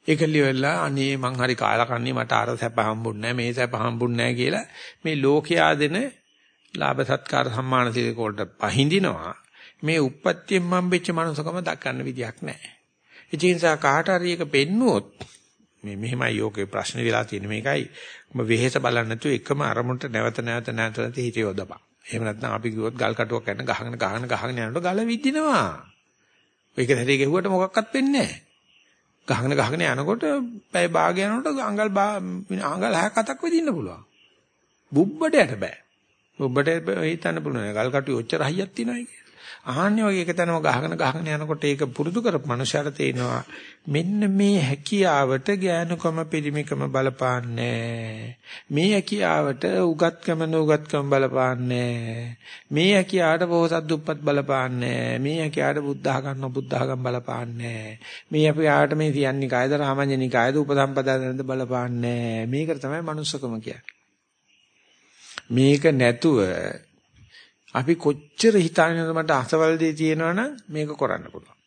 ඒකලියලා අනේ මං හරි කාලා කන්නේ මට අර සැප හම්බුන්නේ නැහැ මේ සැප හම්බුන්නේ නැහැ කියලා මේ ලෝකයා දෙන ලාභ සත්කාර සම්මාන සිලක වලට පහඳිනවා මේ උප්පත්තියෙන් මම්බෙච්ච මනුස්සකම දක්වන්න විදියක් නැහැ. ඒ නිසා කාට හරි එක පෙන්නුවොත් මේ මෙහෙමයි යෝගේ ප්‍රශ්න වෙලා තියෙන මේකයි ඔබ වෙහෙස බලන්න නැතුව එකම අරමුණට නැවත නැවත නැවත නැවත හිතේ යොදපන්. එහෙම නැත්නම් අපි කිව්වොත් ගල් කටුවක් ගන්න ගහගෙන ගහගෙන ගහගෙන යනකොට ගල විදිනවා. ඒක හැටි ගෙවුවට මොකක්වත් වෙන්නේ නැහැ. ගහගෙන ගහගෙන යනකොට පැය භාග යනකොට අඟල් අඟල් 6ක් 7ක් වෙදින්න පුළුවන්. බුබ්බඩයට බෑ. බුබ්බඩට හිතන්න පුළුවන්. ගල් කටුවේ ඔච්චර හයියක් තියෙනවා කියලා. ආහන්නේ වගේ එක තැනම ගහගෙන ගහගෙන යනකොට ඒක පුරුදු කරපු මනුෂයාට තේනවා මෙන්න මේ හැකියාවට ඥානකම පිරිමිකම බලපාන්නේ මේ හැකියාවට උගත්කම නුගත්කම බලපාන්නේ මේ හැකියාවට බොහෝසත් දුප්පත් බලපාන්නේ මේ හැකියාවට බුද්ධහ ගන්න බුද්ධහගම් බලපාන්නේ මේ හැකියාවට මේ කියන්නේ කායද රාමඤ්ඤනි කායද උපසම්පදානද බලපාන්නේ මේකට තමයි මනුස්සකම කියන්නේ. මේක නැතුව අපි කොච්චර හිතාගෙනද මට අසවල් දෙය තියෙනවනම් මේක කරන්න පුළුවන්.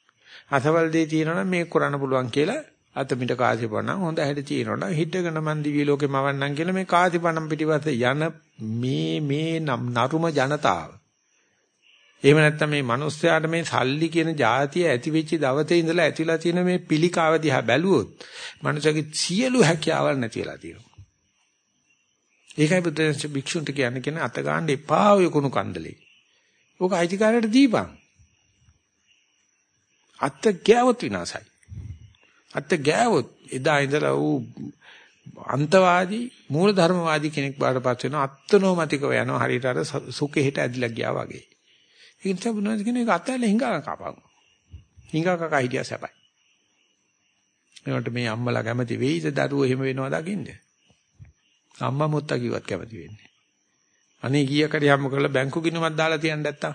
අසවල් දෙය තියෙනවනම් මේක කරන්න පුළුවන් කියලා අත මිට කාසිපණම් හොඳ හැටි තියෙනවනම් හිටගෙන මන් දිවි ලෝකේ මවන්නම් කියලා මේ කාසිපණම් පිටිපස්සේ යන මේ මේ නරුම ජනතාව. එහෙම නැත්නම් මේ මිනිස්යාට මේ සල්ලි කියන જાතිය ඇති වෙච්ච දවසේ ඉඳලා ඇතිලා තියෙන මේ පිළිකාව දිහා බැලුවොත් මනුස්සයාගේ සියලු හැකියාවල් නැතිලා තියෙනවා. ඒකයි බුදුන් භික්ෂුන්ට කියන්නේ කියන අත ගන්න එපා ඔය කුණු කන්දලේ. ඕක අයිතිකාරයට දීපන්. අත ගෑවොත් විනාසයි. අත ගෑවොත් එදා ඉඳලා ඌ අන්තවාදී මූලධර්මවාදී කෙනෙක් බාටපත් වෙනවා අත්නෝමතිකව යනවා හරියට අර සුඛෙහෙට ඇදිලා ගියා වගේ. ඒ නිසා බුදුන් කියන එක අතැල්ල හිඟා කපන්. හිඟා කකා හිටියා සැපයි. ඒකට මේ අම්මලා කැමති වෙයිද දරුවෝ එහෙම වෙනවා දකින්නේ. අම්මා මුත්තා කිව්වත් කැමති වෙන්නේ. අනේ ගිය කරේ හම්බ කරලා බැංකු ගිණුමක් දාලා තියන්න නැත්තම්.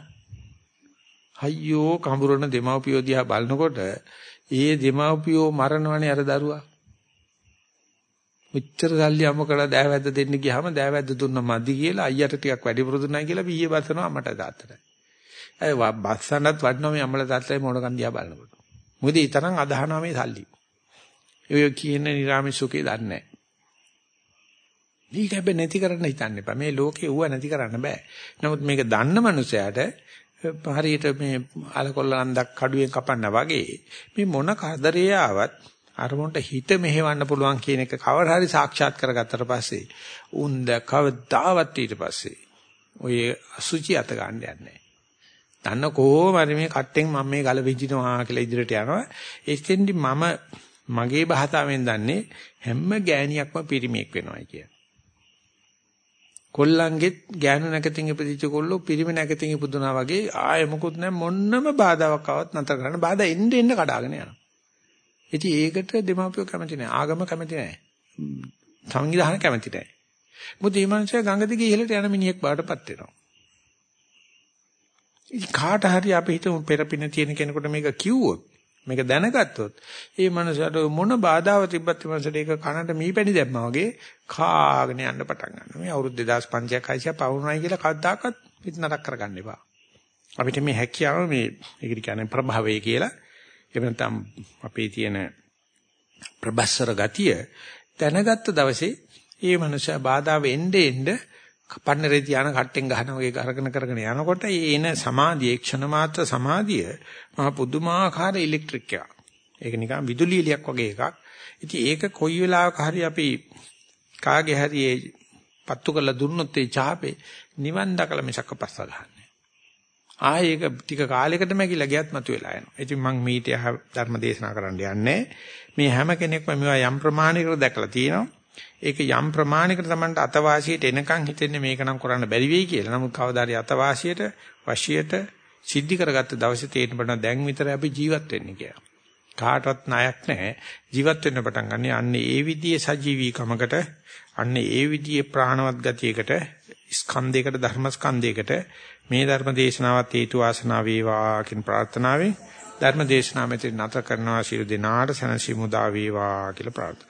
අයියෝ කඹුරන දෙමව්පියෝ දිහා බලනකොට ඒ දෙමව්පියෝ මරණවනේ අර දරුවා. මෙච්චර සල්ලි අම්ම කරලා දෑවැද්ද දෙන්න ගියාම දෑවැද්ද දුන්න මදි කියලා අයියට ටිකක් වැඩි පුරුදු නැහැ කියලා බීයේ බස්සනවා අම්මට තාත්තට. ඒ බස්සන්නත් වඩනවා මේ අම්මලා තාත්තලා මොනකන් දිහා බලනකොට. මොකද ඒ තරම් අදහනවා මේ සල්ලි. ඔය කියන නිරාමිසුකේ දන්නේ නැහැ. මේක හැබැයි නැති කරන්න හිතන්න එපා. මේ ලෝකේ ඌව නැති කරන්න බෑ. නමුත් මේක දන්න මනුස්සයාට හරියට මේ අලකොල්ල අන්දක් කඩුවෙන් කපන්න වගේ මේ මොන කදරේ ආවත් අරමුණට හිත මෙහෙවන්න පුළුවන් කියන එක කවර හරි සාක්ෂාත් කරගත්තට පස්සේ උන් දැකවදාවත් ඊට පස්සේ ඔය අසුචි අත ගන්න යන්නේ නැහැ. දන්න කොහොම හරි මේ කට්ටෙන් මම මේ ගල විදිනවා කියලා ඉදිරියට යනවා. එතෙන්දි මම මගේ භාෂාවෙන් දන්නේ හැම ගෑණියක්ම පිරිමියෙක් වෙනවා කියන්නේ. කොල්ලන්ගෙත් ගෑනු නැකතින් ඉපදිච්ච කොල්ලෝ පිරිමි නැකතින් ඉපදුනා වගේ ආයෙ මොකුත් නැහැ මොන්නම බාධාවක් ආවත් නැතර කරන්න බාධා එන්න එන්න කඩාගෙන යනවා. ඉතින් ඒකට දෙමාපියෝ කැමති නැහැ. ආගම කැමති නැහැ. සංවිධානය කැමති නැහැ. මොකද මේ මනුස්සයා ගඟ දිගේ ඉහළට යන මිනිහෙක් බාටපත් වෙනවා. ඉතින් කාට හරි අපි හිතමු පෙරපින තියෙන කෙනෙකුට මේක කිව්වොත් මේක දැනගත්තොත් ඒ මනුස්සයාට මොන බාධාව තිබ්බත් මනුස්සයාට ඒක කනට මීපැණි දැම්මා වගේ කාගෙන යන්න පටන් ගන්නවා. මේ අවුරුදු 2500ක් 600ක් පවුරුනායි කියලා කවදාකවත් පිට නරක කරගන්න එපා. අපිට මේ හැකියාව මේ ඒකට කියන්නේ ප්‍රභවය කියලා. එහෙම නැත්නම් අපේ තියෙන ප්‍රබස්සර ගතිය දැනගත්ත දවසේ ඒ මනුස්සයා බාධා වෙන්නේ එන්නේ පන්නරේ තියාන කට්ටෙන් ගහන වගේ කරගෙන කරගෙන යනකොට එන සමාධිය ක්ෂණ මාත්‍ර සමාධිය මහ පුදුමාකාර ඉලෙක්ට්‍රික් එකක්. ඒක නිකන් විදුලි එලියක් වගේ එකක්. ඉතින් ඒක කොයි වෙලාවක හරි අපි කාගේ හරි පත්තු කරලා දුන්නොත් ඒ චාපේ නිවන් දකලා මිසක පස්ස ගන්නෑ. ආයේ ඒක ටික කාලයකට මැකිලා ගියත් මතුවලා යනවා. ඉතින් මම මීට ධර්ම දේශනා කරන්න යන්නේ මේ හැම කෙනෙක්ම මේවා යම් ප්‍රමාණයකට දැකලා තියෙනවා. ඒක යම් ප්‍රමාණයකට Tamanට අතවාසියට එනකන් හිතෙන්නේ මේක නම් කරන්න බැරි වෙයි කියලා. නමුත් කවදාරි අතවාසියට වශියට සිද්ධි කරගත්ත දවසේ තේරෙන බණ දැන් විතරයි අපි ජීවත් වෙන්නේ කියලා. කාටවත් ණයක් නැහැ. ජීවත් වෙන්න පටන් ගන්න. අන්නේ ඒ විදිහේ සජීවීකමකට අන්නේ ඒ විදිහේ ප්‍රාණවත් ගතියකට ස්කන්ධයකට ධර්ම ස්කන්ධයකට මේ ධර්ම දේශනාවත් හේතු වාසනා වේවා කියන ප්‍රාර්ථනාවෙන් ධර්ම දේශනාව මෙතන නැත කරනවා ශිරු දිනාට සනසි මුදා වේවා කියලා ප්‍රාර්ථනා